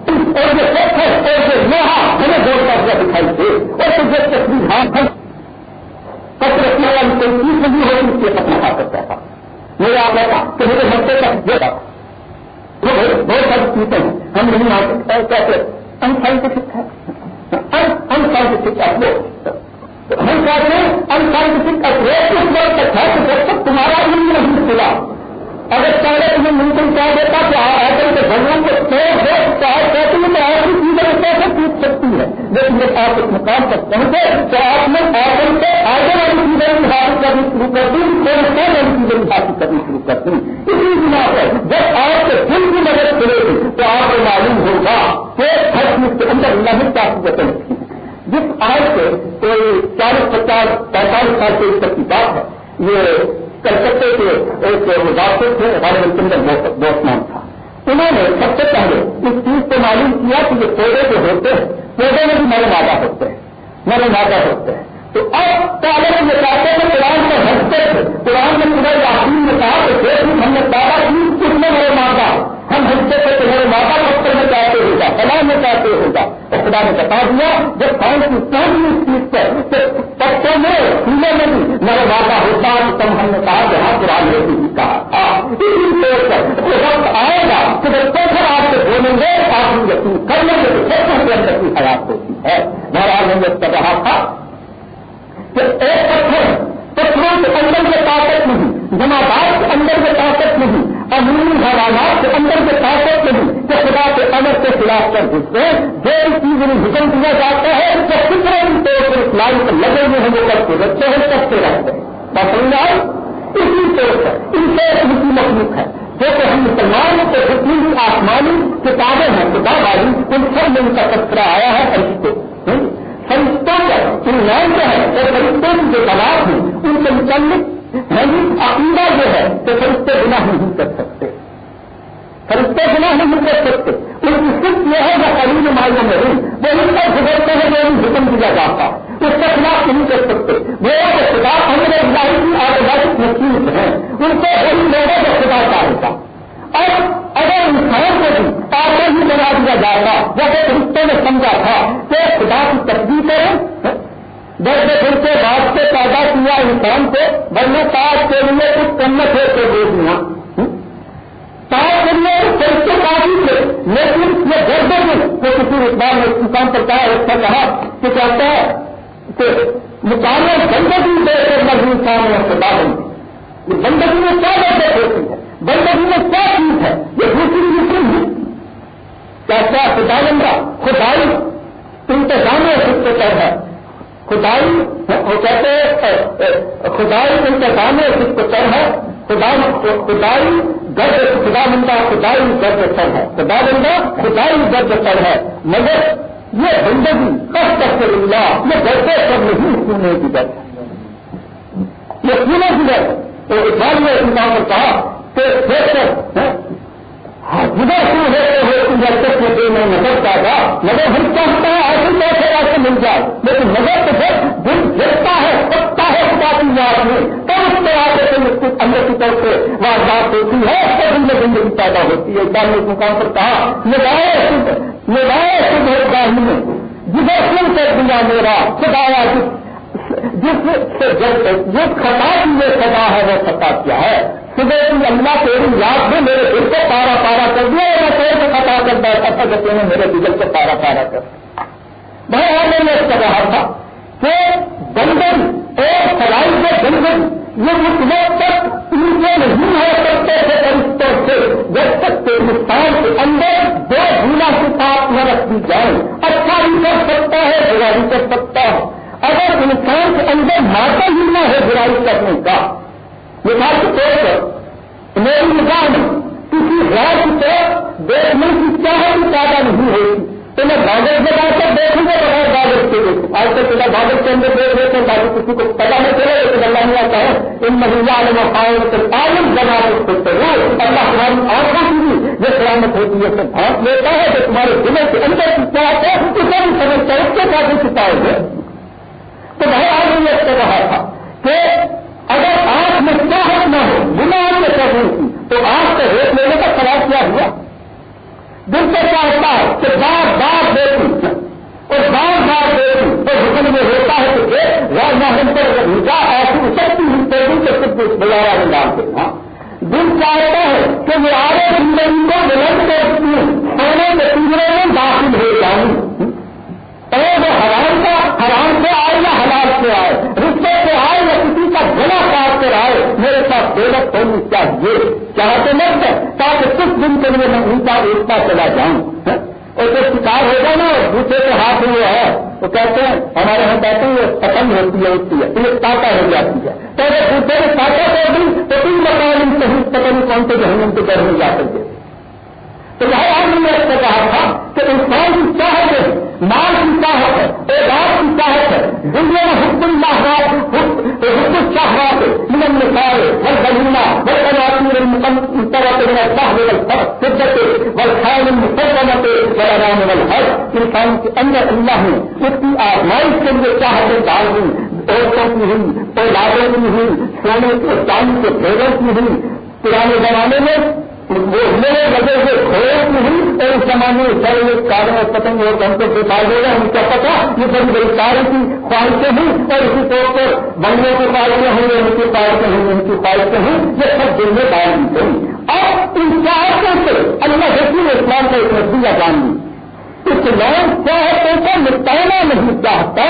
اور یہ سچ ہے، اور یہ لوہا ہمیں جوڑتا ہوا دکھائی دے۔ اور جو تصویر ہاں والا کوئی چیز نہیں ہوگی اس کے ساتھ نفا کرتا تھا میرا آپ کہا کہ میرے بچے کا یہ تھا بہت ساری چیزیں ہیں۔ ہم نہیں آ سکتے کیسے انسائنٹفک ہے انسائنٹفک اپروچ ہم کہتے ہیں انسائنٹفک اپروچ اس وقت تک ہے کہ جب تک تمہارا علم نہیں کھلا اگر پہلے تمہیں ممکن کیا دیتا کہ ایسے کے بھگوان کو توڑ دو چاہے کہتے ہیں تو ایسی چیزیں کیسے ٹوٹ سکتی ہے لیکن جب آپ اس مقام تک پہنچے، تو آپ نے ایسے سے آگے والی چیزیں بھی حاصل کرنی شروع کر دی اور سو والی چیزیں بھی حاصل کرنی شروع کر دی۔ اسی بنا پر جب آپ کے دل کی مدد کرے گی، تو آپ کو معلوم ہوگا کہ ہر چیز کے اندر نہیں چاہتی رکھی جس آج سے کوئی چالیس پچاس، پینتالیس سال سے اس تک کی بات ہے، یہ کلکتے کے ایک مدافع تھے، ہمارے اندر دوستمان تھا۔ انہوں نے سب سے پہلے اس چیز کو معلوم کیا کہ یہ پودے جو ہوتے ہیں، پودے میں بھی نئے مادہ ہوتے ہیں نئے مادہ ہوتے ہیں۔ تو اب پہلے یہ چاہتے ہیں قرآن میں ہنستے تھے، قرآن میں پورے یاسین نے کہا کہ دیکھ، ہم نے پیدا کی اس میں میرے مادہ ہم ہنستے تھے کہ میرے مادہ پتھر میں چاہتے ہوگا؟ فلاں میں چاہتے ہوگا؟ اور خدا نے بتا دیا، جب سائنس کی سوچ اس چیز پر نہیں۔ میرے مادہ ہوتا ہے تم ہم نے کہا کہ ہاں قرآن نے بھی کہا وقت آئے گا کہ جب پتھر آپ سے بولیں گے آپ یقین کر لیں گے تو پھر ہم اندر کی حیات ہوتی ہے۔ مہاراج نے کہا تھا کہ ایک پتھر پتھروں کے اندر سے طاقت نہیں، جماعت کے اندر سے طاقت نہیں۔ عمومی حیوانات کے اندر سے طاقت نہیں کہ خدا کے امر کے خلاف کر دیتے جو چیز انہیں حکم دیا جاتا ہے تو فطرت طور پر اسلام کو لگے ہوئے ہیں کر کے رکھتے ہیں کرتے رہتے ہیں۔ بات آئی؟ اسی طور پر ان سے ایک مخلوق ہے۔ جو کہ ہم مسلمان کے جتنی بھی آسمانی کتابیں ہیں، کتاب والی ان سب میں ان کا تذکرہ آیا ہے، فرشتے۔ فرشتوں کا ایمان جو ہے وہ فرشتوں کی جو تلاش ہیں، ان کے متعلق نہیں عقیدہ جو ہے تو فرشتے گناہ نہیں کر سکتے۔ فرشتے گناہ نہیں کر سکتے۔ ان کی صرف یہ ہے وہ قریب معلوم میں رہی وہ ان پر گزرتے ہیں جو ان حکم دیا جاتا اس کے خلاف نہیں کر سکتے۔ وہ خدا ہمارے الہی کی آدھائی نصیب ہیں ان کو وہی لوگوں کو خدا چاہے گا۔ اور اگر انسان کو بھی پاپے ہی بنا دیا جائے گا جیسے رشتے میں سمجھا تھا کہ خدا کی تصدیق کریں۔ درد پھر سے انسان کو ورنہ تاج کے لیے کچھ قمت ہے تو دے دیا تاج کے لیے فرشتے کافی تھے، لیکن یہ درد میں وہ کسی اقبال نے انسان پر کہا ایسا کہا کہ کہتا ہے کہ مقابلہ گندگی دے کر مزید انسان میں خدا بندی گندگی میں کیا درد ہوتی ہے بندگی میں کیا چیز ہے؟ یہ دوسری مسلم ہے۔ کیا کیا خدا لمبا خدائی انتظام خود کو کہہ ہے۔ خدائی وہ کہتے خدائی انتظام کس کو چڑھ ہے، خدا خدائی گرد خدا بندہ، خدائی گرد چڑھ ہے، خدا بندہ، خدائی گرد چڑھ ہے۔ مگر یہ زندگی کب تک اللہ یہ گردے سب نہیں سننے کی درد یہ سنے کی درد تو اقبال نے انسان کو کہا کہ بہتر جدھر کیوں ہوتے ہوئے تم جب تک میں میں نظر پاتا مگر ہم چاہتا ہے ایسے کیسے ایسے مل جائے۔ لیکن نظر تو پھر دل گرتا ہے، سکتا ہے خدا کی یاد میں تب اس میں آگے سے اندر کی طرف سے واردات ہوتی ہے تو دل میں زندگی پیدا ہوتی ہے۔ اقبال نے مقام پر کہا نگائے شدھ نگائے شدھ گاہی میں جدھر کیوں کر دیا میرا خدایا جس سے جب جس خطا کی یہ سزا ہے، وہ خطا کیا ہے؟ صبح کی اللہ تیری یاد میں میرے دل کو پارا پارا کر دیا اور میں پیر کو خطا کر بیٹھا تھا جب نے میرے دل کو پارا پارا کر میں آگے میں اس کا رہا تھا۔ کہ بندن اور سرائی کے بندن، یہ اس وقت تک پیچھے نہیں ہو سکتے تھے فرشتوں سے جب تک کہ ہندوستان کے اندر دو جھولا کے ساتھ نہ رکھ دی جائے اچھا بھی کر سکتا ہے، برا بھی کر سکتا ہے۔ اگر انسان کے اندر ماتا ہی نہ ہے برائی کرنے کا مثال کے طور پر میری نگاہ میں کسی غیر کی طرف دیکھنے کی چاہت بھی پیدا نہیں ہوئی۔ تو میں باغت میں جا کر دیکھوں گا بغیر باغت کے دیکھوں آج تک بنا باغت کے اندر دیکھ رہے تھے باقی کسی کو پتا نہیں چلے لیکن اللہ نے آتا ہے، ان مہیلا عالم آئے تو عالم بنا سکتے ہو اللہ تمہاری آنکھوں کی بھی جو سلامت ہوتی ہے تو بھانپ لیتا ہے کہ تمہارے دلوں کے اندر کی چاہت ہے، اسے بھی سمجھتا ہے اس کے ساتھ چھپائے گے تو میں آج نے یہ کہا تھا کہ اگر آنکھ میں چاہت نہ ہو بنا میں کہوں کی تو آنکھ سے ریٹ لینے کا سوال کیا ہوا؟ دل سے چاہتا ہے کہ بار بار دیکھوں، اور بار بار دیکھوں، تو حکم میں ہوتا ہے کہ غیر محرم پر رجا ایسی سکتی ہوئی دیکھوں کہ صرف بجایا میں ڈالتے ہاں؟ دل چاہتا ہے کہ وہ آگے زندگی کو بلند کرتی ہوں سونے کے پنجرے میں داخل ہو جاؤں اور وہ حرام کا حرام سے آئے یا حلال سے آئے رشتے سے آئے یا کسی کا گلا کاٹ کر آئے میرے ساتھ دولت ہونی چاہیے چاہتے مت تاکہ کچھ دن کے لیے میں اونچا اٹھتا چلا جاؤں ہاں؟ اور جو شکار ہوگا نا دوسرے کے ہاتھ میں ہے، وہ کہتے ہیں، ہمارے یہاں کہتے ہیں وہ ختم ہوتی ہے، اٹھتی ہے پھر تاکہ ہو جاتی ہے۔ تو اگر دوسرے نے تاکہ کر دی تو تین مکان کہیں پتہ نہیں کون سے جہنم کے گھر میں جا کر تو بھائی آج میں نے اس سے کہا تھا کہ انسان کی چاہت ہے، مال کی چاہت ہے اعداد کی چاہت ہے، دنیا میں حکم اللہ حکم چاہات ملن مثال ہر بلینا ہر بناتی طرح میرا چاہ شدت والخیال انسان کے اندر اللہ نے اس کی آزمائش کے لیے چاہتے ڈال دی عورتوں کی ہوئی، اولادوں کی ہوئی، سونے کے چاند کے بھیڑوں کی ہوئی۔ پرانے زمانے میں میرے وجہ سے کھوج نہیں اور اس زمانے میں سر ایک کارن پتنگ اور ہم کو دکھائی دے گا ان کا پتا یہ بڑی بڑی کی خواہشیں ہیں اور اسی طور پر بنگلوں کی خواہشیں ہیں، ان کی خواہشیں ہیں، ان کی خواہشیں ہیں، یہ سب دل میں ڈال دی گئی۔ اور ان چاہتوں سے اللہ حسین اسلام کا ایک نتیجہ جان دی۔ اسلام چاہتوں کو نپٹانا نہیں چاہتا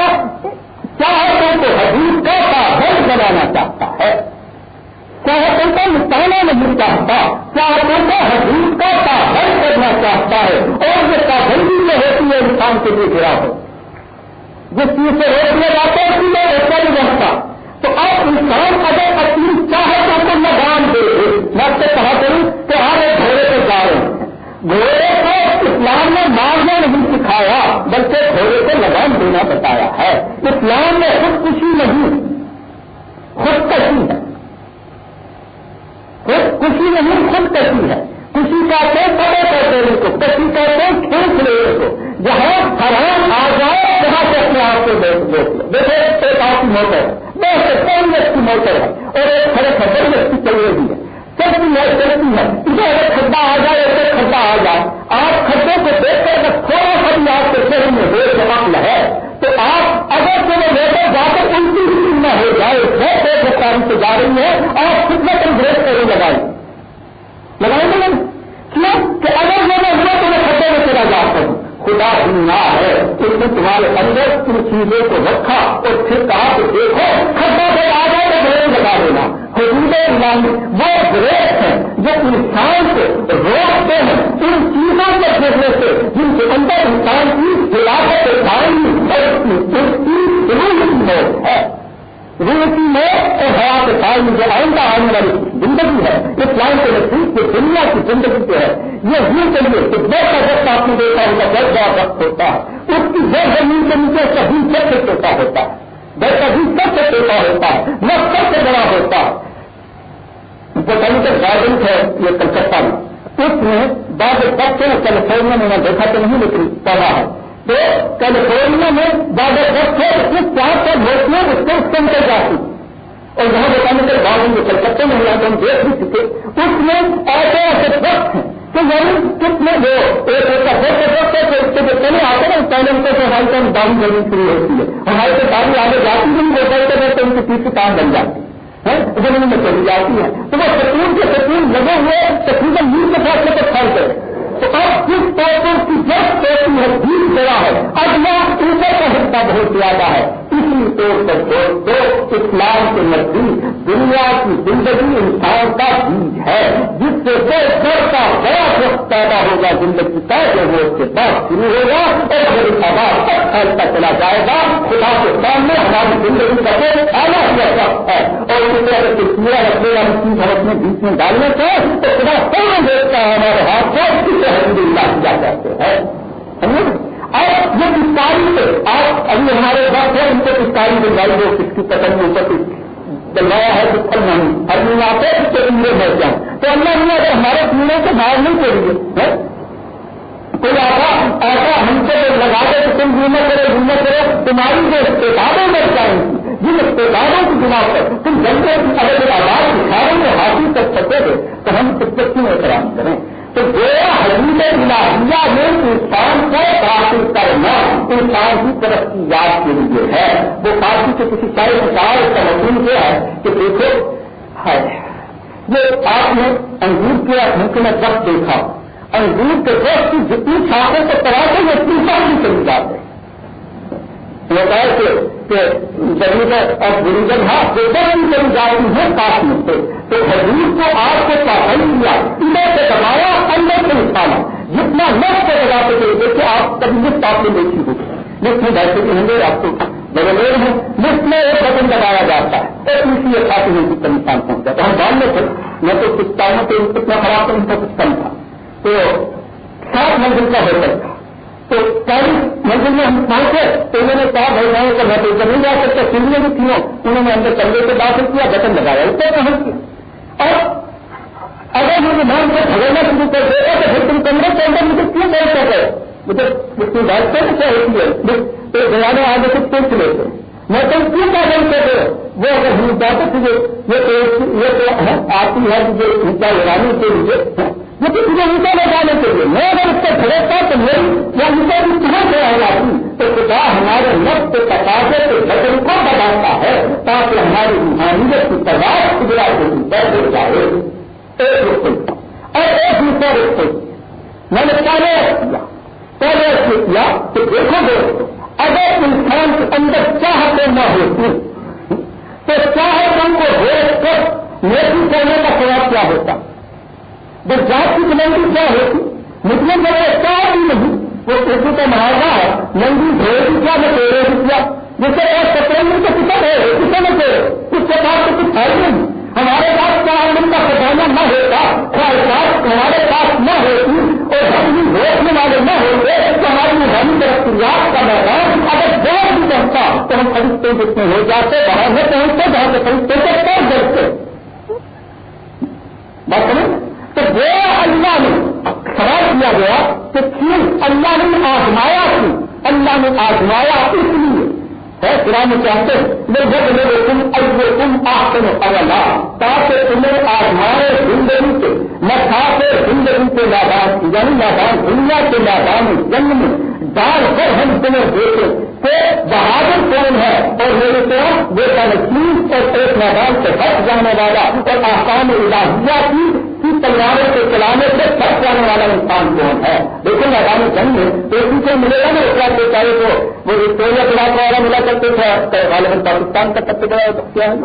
چاہتوں کو حدود کا پابند بنانا چاہتا ہے۔ چاہتوں کا نپٹانا نہیں چاہتا چاہتوں کا حدود کا پابند کرنا چاہتا ہے۔ اور یہ پابندی میں ہوتی ہے، انسان کے لیے گرا ہو جس چیز سے روک لیا جاتا ہے، اسی میں ایسا نہیں رہتا تو اب انسان اگر اپنی چاہتوں کو لگام دے میں سے کہا کروں کہ ہر ایک گھوڑے پہ جا رہے ہیں۔ گھوڑے کو اسلام نے مارنا نہیں سکھایا، بلکہ گھوڑے کو لگام دینا بتایا ہے۔ اسلام میں خودکشی نہیں، خودکشی۔ ہے خوشی نہیں خود کشی ہے۔ خوشی کا تو پڑے کر دینے کو کشی کا تو کھینچ لینے کو۔ جہاں حرام آ جائے وہاں سے اپنے آپ کو دیکھ لو دیکھو، ایک آپ کی موٹر ہے۔ بہت کون ویکتی موٹر ہے۔ اور ایک کھڑے کھڑے ویکتی چل رہی ہے۔ چلتی ہے چلتی ہے، اسے اگر کھڈا آ جائے ایسے کھڈا آ جائے۔ آپ کھڈے کو دیکھ کر اگر تھوڑا سا بھی آپ کے شہر میں بے سماپل ہے، تو آپ اگر تو وہ موٹر جا کر ان کی نہ ہو جائے وہ ایک سے جا رہی ہے آپ کتنا کم بریک کریں لگائی۔ لگائیں گے کیوں؟ کہ اگر میں نے ہوا تو میں کھڈے میں چلا جاتا ہوں خدا دنیا ہے اس نے تمہارے اندر ان چیزوں کو رکھا اور پھر کہا کہ دیکھو کھڈا سے آ جائے تو بریک لگا دینا۔ حدود اللہ وہ بریک ہے جو انسان کو روکتے ہیں۔ ان چیزوں کے پھیلنے سے جن کے اندر انسان کی ہلاکت پانی اور اس کی روح ہے۔ روح مرنے موت اور حیا کے سال میں جو آئندہ آنے والی زندگی ہے اسلام کے نزدیک یہ دنیا کی زندگی جو ہے، یہ یوں چلیے کہ جب کا وقت آپ نے دیکھا ہوگا دس بڑا وقت ہوتا ہے۔ اس کی جب زمین کے نیچے کبھی سب سے چھوٹا ہوتا ہے۔ جب کبھی سب سے چھوٹا ہوتا ہے۔ وہ سب سے بڑا ہوتا ہے۔ بوٹینیکل گارڈن ہے یہ کلکتہ میں۔ اس میں بعض وقت کیلیفورنیا میں میں دیکھا تو نہیں، لیکن پڑھا ہے۔ تو کیلیفورنیا میں بعض وقت ہے، اس چار سال ہوتی ہے اس کو اس کے اندر جاتی اور وہاں جہاں بوٹینیکل گارڈن جو کلکتے میں ہوا تو ہم دیکھ بھی چکے۔ اس میں ایسے ایسے وقت ہیں۔ تو یعنی کتنے وہ ایک ایسا وقت وقت ہے، تو اس کے جو چلے آتے ہیں پہلے ان کو ہماری تو ڈاؤن کرنی شروع ہوتی ہے۔ ہماری تو گاڑی آگے جاتی نہیں، وہ کرتے رہتے ان کی پیچھے کام بن جاتی ہے۔ ہاں؟ زمین میں چلی جاتی ہے۔ تو وہ سکون کے سکون لگے ہوئے، تقریباً نیل کے فیصلے کو پھیلتے ہیں تو اب جس طور پر کی جب ہوتی ہے بیس گیا ہے اب وہ اوپر کا حصہ بہت زیادہ ہے۔ اسی طور پر دوستو اسلام کے نزدیک دنیا کی زندگی انسان کا بیج ہے، جس سے دو گھر کا بڑا وقت پیدا ہوگا، زندگی طے جو وہ اس کے بعد شروع ہوگا اور پھر آباد تک پھیلتا چلا جائے گا، خدا کے سامنے ہماری زندگی کا کوئی آنا ہوا وقت ہے۔ اور اس طرح سے پورا رکھنے یا چیز ہم اپنے بیچ میں ڈالنے سے، تو خدا سامنے دیکھتا ہے ہمارے ہاتھ کو کسی حمد اللہ کیا کرتے ہیں اور یہ پسکاری سے آپ ابھی ہمارے وقت ہے ان کو پسکاری دلوائی ہو کس کی پسند میں اوپر دلوایا ہے، کچھ پھل نہیں۔ ہر دن آتے اس کے پیڑے بھر جائیں۔ تو اللہ نے اگر ہمارے پیڑے سے باہر نہیں چاہیے کوئی ایسا ایسا ہم سے لگا دے کہ تم گھومے کرے گھومے کرے تمہاری جو استعدادیں بڑھ جائیں گی جن استعدادوں کی بنا پر تم جنگل اگر آواز سکھاڑوں میں حاصل کر سکتے تھے تو ہم اس پر کیوں احترام کریں؟ تو گویا حدیث الہیہ میں انسان کو داخل کرنا انسان کی طرف کی یاد کے لیے ہے۔ وہ کافی کے کسی سارے سارے کا مضمون کیا ہے کہ دیکھو، ہے یہ آپ نے انگور کے ممکن وقت دیکھا۔ انگور کے وقت کی جتنی چھاپیں تو تراتے وہ تیسرا بھی چلی جاتے ہیں ہے کہ جب اور گریجن ہاں پیپر بھی چلی جاتی ہے کاش میں سے۔ تو حضور کو آپ کو پابند کیا ادھر سے دبایا اندر سے۔ نکالا جتنا لفظ سے لگا سکے دیکھیے آپ کبھی لفٹ آپ نے دیکھی ہوگی لفٹ میں بیٹھے کے ہوں گے آپ کو بدلے ہیں لفٹ میں ایک بٹن دبایا جاتا ہے۔ اور دوسری ایک کافی نہیں کتنا نقصان پہنچ جاتا ہم جاننے تھے میں تو کچھ ٹائموں پہ کتنا خراب تھا ان کا کچھ کم تھا۔ تو سات منزل کا ہوٹل۔ تھا تو پہلی منزل میں ہم پہنچے تو انہوں نے کہا، بھائی میں تو میں تو ادھر نہیں جا سکتا سیڑھیاں بھی تھیں انہوں نے اندر کمرے سے داخل کیا بٹن لگایا اس پر پہنچ گیا اور اگر مجھے میں ان کو جھگڑنا شروع کر دے گا تو پھر تم کمرے کے اندر مجھے کیوں بیٹھ کر گئے مجھے اس کی بات سے کیا ہوتی ہے تو گوانے آگے سے پوچھ لیتے میں تم کیوں کیا بول کر وہ اگر ہم جاتے تھے یہ تو آتی ہے جو اونچا لگانے کے لیے یہ تو تجھے اونچا کے لیے۔ میں اگر اس کو کھڑکتا تو میری یا اونچا بھی کہاں سے رہ جاتی تو خدا ہمارے نفس کے تقاضے کے بدن کو بتاتا ہے تاکہ ہماری روحانیت کی تباہ خدا کو درد ہو جائے۔ ایک رخ اور ایک دوسرا رخ میں نے پہلے کیا۔ پہلے ایسے کیا کہ دیکھو دوستو اگر انسان کے اندر چاہتے نہ ہوتی تو چاہے کو دیکھ کر نیکی کرنے کا سواب کیا ہوتا؟ جب جات کی بلندی کیا ہوتی؟ مسلم بڑے چار بھی نہیں۔ وہ کسی کا محاورہ ہے۔ نندی بھیڑ کیا میں پیڑے کی کیا۔ جسے ایک سترنگ کے کتنے ہے کسی میں پیڑ اس کے بعد تو کچھ ہے نہیں۔ ہمارے پاس کیا آمدن کا خزانہ نہ ہوتا خواہشات ہمارے پاس نہ ہوتی، اور ہم بھی روکنے والے نہ ہوتے تو ہماری ہم ترقیات کا میدان اگر دور بھی بنتا تو ہم خریدتے جتنے ہو جاتے، باہر میں پہنچتے، جہاں سے خریدتے تھے کون کرتے بات سمجھ؟ تو وہ اللہ نے سوال کیا گیا کہ کیوں اللہ نے آزمایا کیوں؟ اللہ نے آزمایا اس لیے۔ قرآن چاہتے میں جب میرے تم اجو تم آخر اللہ تاکہ تمہیں آزمائے زندگی کے، نہ کھاتے زندگی کے میدان یعنی میدان دنیا کے میدان جنگ میں ڈال کر ہم تمہیں دیکھے کہ بہادر کون ہے۔ اور میرے کو وہ تنقید اور ایک میدان سے ہٹ جانے والا اور آسان الہیہ کی تلواروں کے چلانے سے تھک جانے والا انسان کون ہے؟ لیکن میدان جنگ میں تو اسی سے ملے گا نا اتنا کے چاہے تو وہ؟ وکٹوریا علاقہ والا ملا کرتے تھے غالباً پاکستان کا سب سے بڑا کیا ہے؟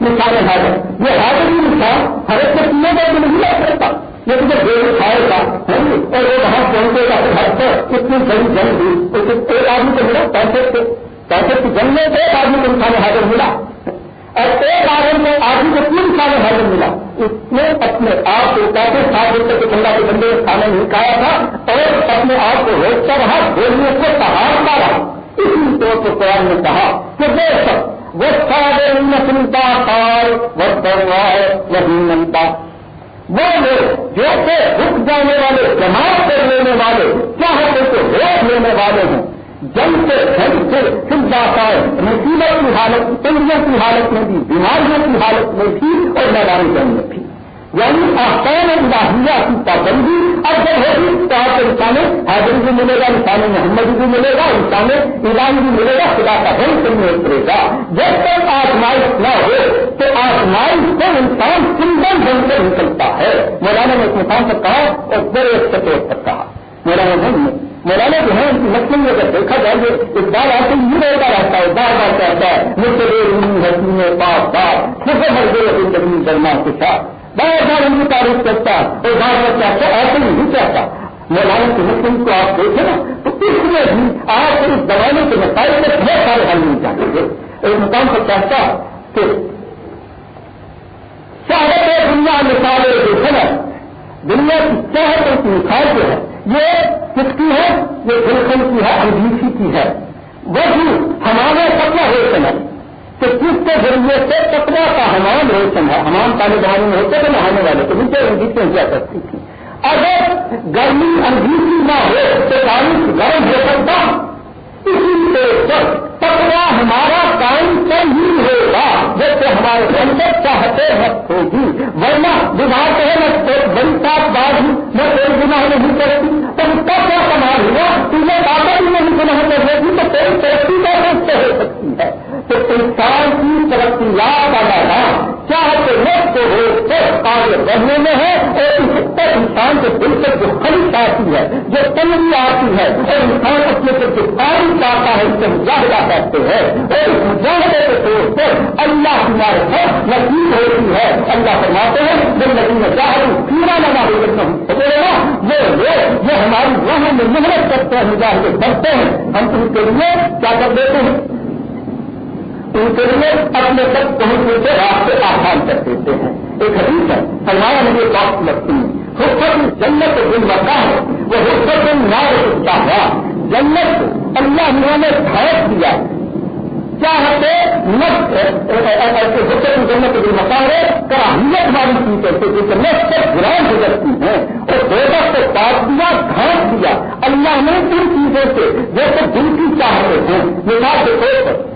نشان ہے یہ حاضر ہی انسان ہر ایک سے پینے کا نہیں لگ سکتا لیکن جب دیر کھائے گا اور وہ وہاں پہنچے گا گھر پر اتنی بڑی جنگ ہوئی۔ ایک آدمی کو ملا پیسے سے کیسے کہ جنگ میں ایک آدمی کو انسان حاضر ملا۔ اور ایک آدمی کو آدمی کو تین انسان حاضر ملا۔ اس نے اپنے آپ کو کیسے سات دن تک اللہ کے بندے کھانا نہیں کھایا تھا اور اپنے آپ کو روکتا رہا، بولنے کو سہارتا رہا۔ اسی طور پر قرآن نے کہا کہ بے شک وہ سارے نسلتا کار وہ ہے وہ نمتا وہ لوگ جو کہ رک جانے والے، جماعت کر لینے والے چاہتے تو روک لینے والے ہیں جنگ سے سے جاتا ہے مصیبت کی حالت تنگیوں کی حالت میں بھی بیماریوں کی حالت میں بھی اور میدانی جنگ میں بھی۔ یعنی آسان الہیہ کی پابندی اب جب ہوگی تو آپ کو انسان حاضری بھی ملے گا، انسان محمد بھی ملے گا، انسان ایران بھی ملے گا، خدا کا دن سے اترے گا۔ جب تک آزمائش نہ ہو، تو آزمائش سے انسان سندر ڈھنگ سے نکلتا ہے۔ مولانا نے ایک انسان سے کہا اور بڑے اچھے تک کہا۔ مولانا نہیں مولانا جو ہے ان کی مسلم میں اگر دیکھا جائے اس بار ایسے ہی رہتا رہتا ہے بار بار کہتا ہے مجھ سے ہستی میں پاس بار پھر مر گئے زندگی درمان کے ساتھ۔ بار بار ان کی تعریف کرتا اور بار بار چاہتا ایسے نہیں چاہتا مولانا کی مسلم کو آپ دیکھیں نا، تو اس میں بھی آپ اس زمانے کے مسائل میں بہت سارے حل نہیں چاہتے تھے۔ ایک مقام پر چاہتا کہ چاہتے دنیا مثال جو ہے نا، دنیا کی چاہتوں کی مثال جو ہے یہ کس کی ہے؟ یہ دلکن کی ہے انگیسی کی ہے۔ وہ بھی ہمارے سپنا روشن ہے۔ کہ کس کے ذریعے سے سپنا کا ہمام روشن ہے؟ ہمام پانی بہانے میں ہوتے تو نہانے والے تو نیچے انگیسیں کیا سکتی تھی اگر گرمی انگیسی نہ ہو تو پانی گرم ہو سکتا۔ اسی سے پکڑا ہمارا کام کم ہی ہوگا جیسے ہمارے اندر چاہتے وقت ہوگی۔ ورنہ دماغ ہے نہ بڑی صاف بات ہوں میں کوئی گناہ نہیں کرتی۔ تو اس کا کیا کمال ہوا تمہیں باتیں بھی نہیں گناہ کر رہی تھی تو کوئی ترقی کیسے ہو سکتی ہے؟ تو انسان کی ترقی یاد آ جانا چاہتے وقت آگے بڑھنے میں ہے اور اس پر انسان کے دل سے جو خرید آتی ہے، جو تنگی آتی ہے، اور انسان اپنے سے جو کاری چاہتا ہے، اس سے مجاہدہ کرتے ہیں۔ اور اس کے طور پر اللہ ہمارے ساتھ نصیب ہوتی ہے۔ اللہ فرماتے ہیں، جب نبی میں چاہے پورا لگا وہ لوگ یہ ہماری راہ میں محنت کرتے ہیں مجاہدے کرتے ہیں، ہم ان کے لیے کیا کر دیتے ہیں؟ ان کے لیے اپنے تک پہنچنے کے راستے آسان کر دیتے ہیں۔ ایک حدیث ہے ہمارا مجھے بات لگتی ہے حکمت جنت دن لگتا ہے، وہ حکمت نار سکتا ہوا جنت اللہ نے بھارت دیا چاہتے حکم جنت دن لگتا ہے؟ کراہیت والی چیز ہے، کیونکہ نس پر گران ہو جاتی ہے اور بیٹا کو کاٹ دیا، گھاس دیا۔ اللہ نے ان چیزوں سے جیسے دل کی چاہتے ہیں مثال کے طور پر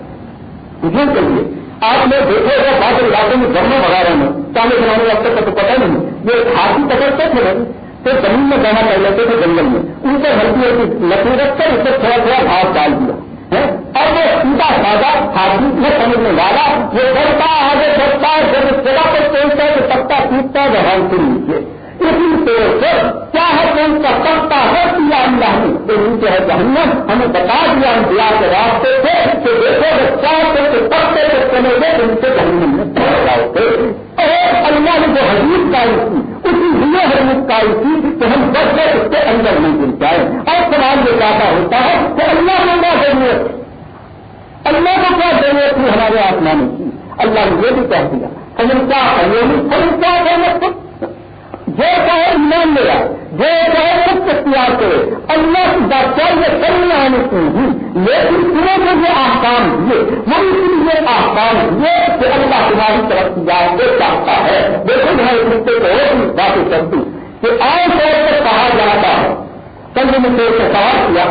جی جن کے لیے آپ نے دیکھے گا بعض علاقوں میں گرموں وغیرہ میں چاند بنانے والے کا تو پتا نہیں یہ ہاتھی پکڑتے تھے۔ تو زمین میں جانا کر لیتے تھے جنگل میں۔ ان کو ہلکی ہلکی لکڑی رکھ کر اسے تھوڑا تھوڑا گھاس ڈال دیا اور وہ سیدھا سادہ ہاتھی میں سمجھنے والا، وہ بڑھتا آگے بڑھتا ہے جب اس جگہ پر پہنچتا ہے تو پتا ٹوٹتا ہے وہ سے۔ نیچے اسی طور پر چاہے کون کا پکتا ہے کیا اللہ نے تو نیچے ہے جہنم، ہمیں بتا دیا ہم دیا کے راستے سے کہ دیکھو وہ چاہتے کہ پکتے سے چلے گئے تو نیچے جہنم میں پہنچ جاؤ گے اور اللہ نے جو حدیث کاری تھی اسی لیے حدیث کاری تھی کہ ہم بس سے اس کے اندر نہیں گر جائیں۔ اور سوال یہ زیادہ ہوتا ہے کہ اللہ کو کیا ضرورت اللہ کو کیا ضرورت تھی ہمارے آسمان کی؟ اللہ نے یہ بھی کہہ دیا۔ ہمیں کیا ہم کیا کہنا جو چاہے ایمان لے آئے جو چاہے سب اختیار کرے۔ اللہ کی بادشاہ یہ سب میں آنے کی ہوں لیکن تمہیں جو یہ آسان دیے وہ اس لیے آسان دیے کہ اللہ تمہاری طرف کی چاہتا ہے۔ دیکھو میں اس رشتے کو اور باتیں کرتی کہ عام طور پر کہا جاتا ہے سنگ نے تو سوال کیا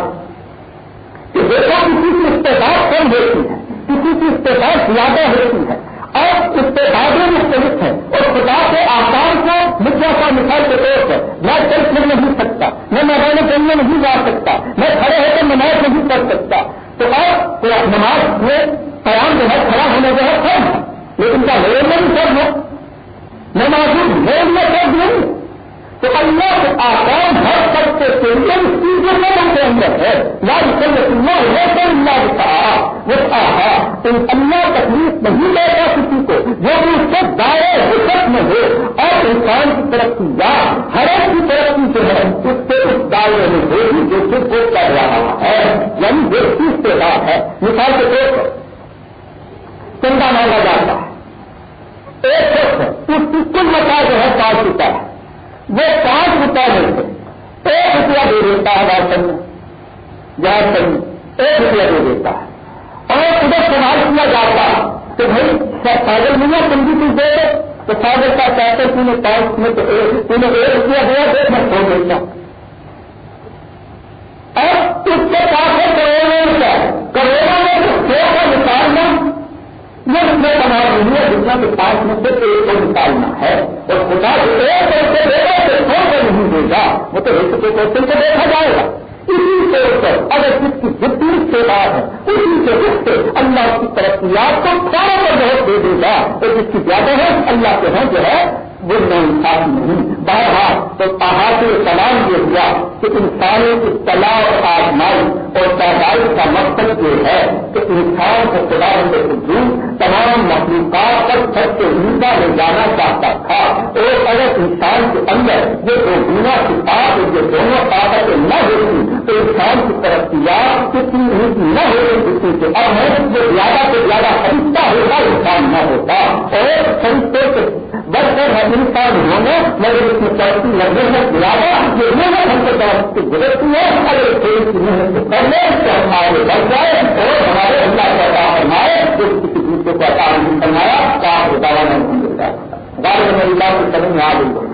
کہ دیکھو کسی کی استعمال کم ہوتی ہے، کسی کی استعمال زیادہ ہوتی ہے۔ اور استعدادیں مختلف ہیں۔ اور خدا کے آسان کو مدعا کا مثال کے طور پر میں چل میں نہیں سکتا، میں میدان جنگ میں نہیں جا سکتا، میں کھڑے ہو کر نماز نہیں پڑھ سکتا۔ تو اور نماز میں قیام جو ہے، کھڑا ہونے جو ہے کم لیکن کیا لوگ میں بھی سب ہے۔ میں موجود لوگ میں سب نہیں تو اللہ کے آسان ہر سکتے کے لیے اس چیزوں میں ان کے اندر ہے یا اللہ ہے اللہ کہا وہ آہا تو اللہ تکلیف نہیں لے گا کسی کو جو بھی اس سے دائرے حکت میں ہو اور انسان کی ترقی یا ہر ایک کی ترقی جو ہے، اس سے اس دائرے میں ہوگی جو خود کو کر رہا ہے۔ یعنی جو چیز سے بات ہے۔ مثال کے ایک چندہ مانگا جاتا۔ ہے ایک شخص، اس کی کل متا جو ہے پانچ روپئے ہے۔ وہ پانچ روپئے میں سے ایک روپیہ دے دیتا ہے راشن میں جہاز میں ایک روپیہ دے دیتا ہے۔ اور ادھر سوال کیا جاتا کہ بھائی پاگل نہیں ہے تم بھی کچھ دے دو، تو فادر کا کہتے تم نے پانچ میں تو تم نے ایک روپیہ دیا دے میں چھوڑ دیتا اور اس کے پاس ہے کروڑوں روپیہ کروڑوں میں سو کا یہ اس میں بنا ہے دنیا کے پانچ میں سے ایک کو نکالنا ہے، اور خدا ایک پیسے دے گا تو سو کو نہیں دے گا وہ تو ایک کے کوشچن کو دیکھا جائے گا۔ اسی طور پر اگر جس کی جتنی بات ہے، اسی سے اس سے اللہ کی ترقیات کو سارا پر بہت دے دے گا۔ اور جس کی زیادہ ہے، اللہ کے ہاں جو ہے وہ نہ انسان نہیں۔ بہرحال تو احاطے سلام یہ ہوا کہ انسانوں کی تلا اور آزمائی اور تعداد کا مقصد یہ ہے کہ انسان کو خدا کے وجود تمام مخلوقات پر سب سے زندہ لے جانا چاہتا تھا۔ اور اگر انسان کے اندر یہ دو گنا کتاب یہ دونوں طاقتیں نہ ہوتی تو انسان کی ترقیات کتنی نیتی نہ ہوتی کسی سے اب ہے جو زیادہ سے زیادہ خریدتا ہوگا انسان نہ ہوتا۔ اور فرشتے سے بڑھ کر ہندوستان ہوں گے مگر اس میں ترقی لگنے سے زیادہ یہ محنت ہم کے طرف سے گزرتی ہے۔ اگر کوئی کی محنت کر لے، تو ہم آگے بڑھ جائے، اور ہمارے اللہ کا کام فرمائے، جو کسی دوسرے کا کام نہیں فرمایا، کام بتاوا نہیں ملتا گاڑی میں اللہ کی سمجھ میں آ گئی۔